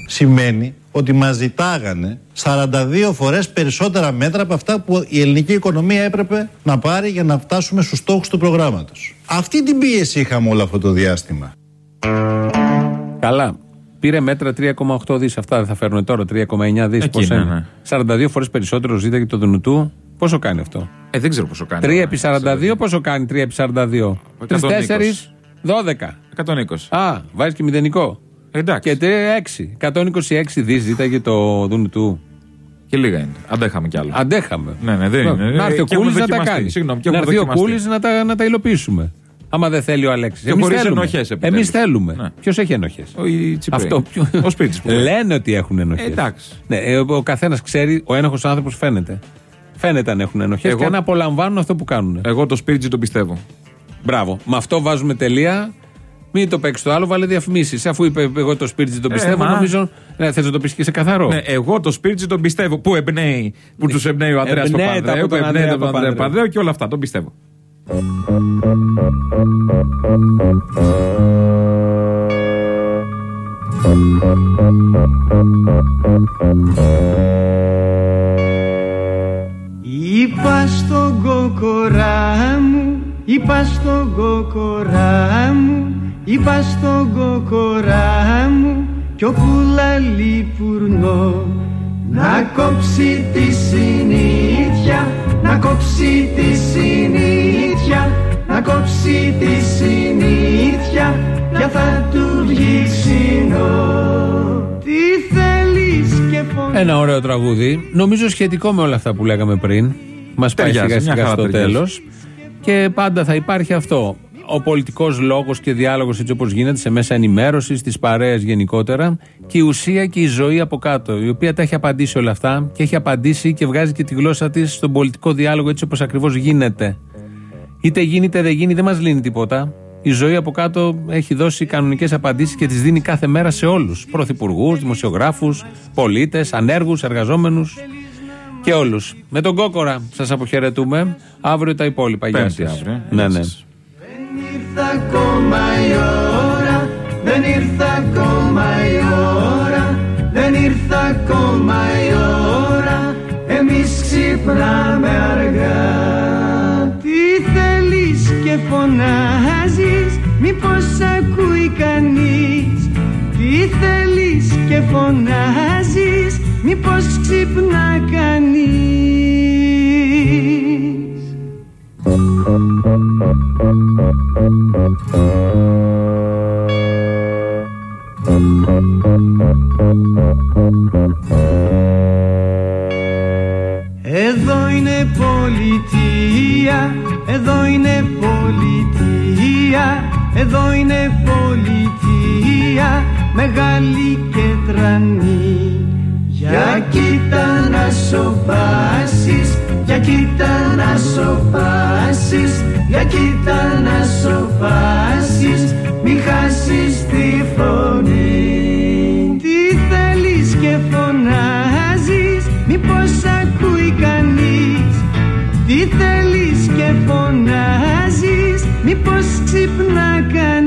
Σημαίνει ότι μας ζητάγανε 42 φορές περισσότερα μέτρα από αυτά που η ελληνική οικονομία έπρεπε να πάρει για να φτάσουμε στους στόχους του προγράμματος. Αυτή την πίεση είχαμε όλο αυτό το διάστημα. Καλά. Πήρε μέτρα 3,8 δις. Αυτά δεν θα φέρουν τώρα. 3,9 δις. Εκεί Πώ είναι, είναι. 42 φορές περισσότερο ζήταγε το δουνού του. Πόσο κάνει αυτό; Ε, δεν ξέρω πόσο κάνει. 3 επί 42 πόσο κάνει 3 επί 42. 3, 4, 12. 120. Α, βάζεις και μηδενικό. Εντάξει. Και 6. 126 δις ζήταγε το δούνου του. Και λίγα είναι. Αντέχαμε κι άλλο. Αντέχαμε. Ναι, ναι, δεν είναι. Να έρθει ο Και έχουμε Κούλης να τα δοκιμαστεί. κάνει. Συγγνώμη, και να έχουμε έρθει ο δοκιμαστεί. Κούλης να τα, να τα υλοποιήσουμε. Άμα δεν θέλει ο Αλέξης. Και Εμείς χωρίς θέλουμε. ενοχές, επιτέλους. Εμείς θέλουμε. Ναι. Ποιος έχει ενοχές; Ο, η Τσιπρέη. Αυτό ποιο. Ο Σπίτσης που λέει. Λένε ότι έχουν ενοχές. Ε, εντάξει. Ναι, ε, ο ο καθένας ξέρει, ο ένοχος άνθρωπος φαίνεται. Φαίνεται αν έχουν ενοχές Εγώ- και αν απολαμβάνουν αυτό που κάνουν. Εγώ το Σπίριτζι τον πιστεύω. Μπράβο. Με αυτό βάζουμε τελεία. Μην το παίξεις το άλλο, βάλε διαφημίσεις. Αφού είπε εγώ το σπίτι τον Ε, πιστεύω, μα. νομίζω. Ναι, θες να το πεις και σε καθαρό. Ναι, εγώ το Σπίριτζι τον πιστεύω. Που εμπνέει, που τους εμπνέει ο Ανδρέας Εμπνέεται Παπανδρέου, από που τον εμπνέει Ανδρέα τον Ανδρέα Παπανδρέου. Παπανδρέου και όλα αυτά. Τον πιστεύω. Είπα στον κοκορά μου, είπα στον κοκορά μου, είπα στον κοκορά μου κι ο κουλαλί πουρνό να κόψει τη συνήθεια, να κόψει τη συνήθεια, να κόψει τη συνήθεια, πια θα του βγει ξινό. Τι θέλεις και φωνάζεις Ένα ωραίο τραγούδι. Νομίζω σχετικό με όλα αυτά που λέγαμε πριν. Μας πάει Ταιριάζει, σιγά μια σιγά χαρά στο ταιριάζει. τέλος. Και πάντα θα υπάρχει αυτό. Ο πολιτικός λόγος και διάλογος έτσι όπως γίνεται σε μέσα ενημέρωσης, στις παρέες γενικότερα και η ουσία και η ζωή από κάτω, η οποία τα έχει απαντήσει όλα αυτά και έχει απαντήσει και βγάζει και τη γλώσσα της στον πολιτικό διάλογο έτσι όπως ακριβώς γίνεται. Είτε γίνει είτε δεν γίνει, δεν μας λύνει τίποτα. Η ζωή από κάτω έχει δώσει κανονικές απαντήσεις και τις δίνει κάθε μέρα σε όλους. Πρωθυπουργούς, δημοσιογράφους, πολίτες, ανέργους, εργαζόμενους και όλους. Με τον Κόκορα σας αποχαιρετούμε. Αύριο τα υπόλοιπα. Γεια Πέμπτη σας. αύριο. Ναι, Γεια ναι. Σας. Δεν ήρθα ακόμα η ώρα, δεν ήρθα ακόμα η ώρα, δεν ήρθα ακόμα η ώρα, εμείς ξυπνάμε αργά. Τι θέλεις και φωνάζεις, μήπως ακούει κανείς, τι θέλεις και φωνάζεις, μήπως ξυπνά κανείς; Εδώ είναι πολιτεία, εδώ είναι πολιτεία, εδώ είναι πολιτεία, μεγάλη και τρανή. Για κοίτα να σοπάσεις, για κοίτα να σοπάσεις, για κοίτα να σοπάσεις, μη χάσεις τη φωνή. Τι θέλεις και φωνάζεις, μήπως ακούει κανείς, τι θέλεις και φωνάζεις, μήπως ξυπνά κανείς.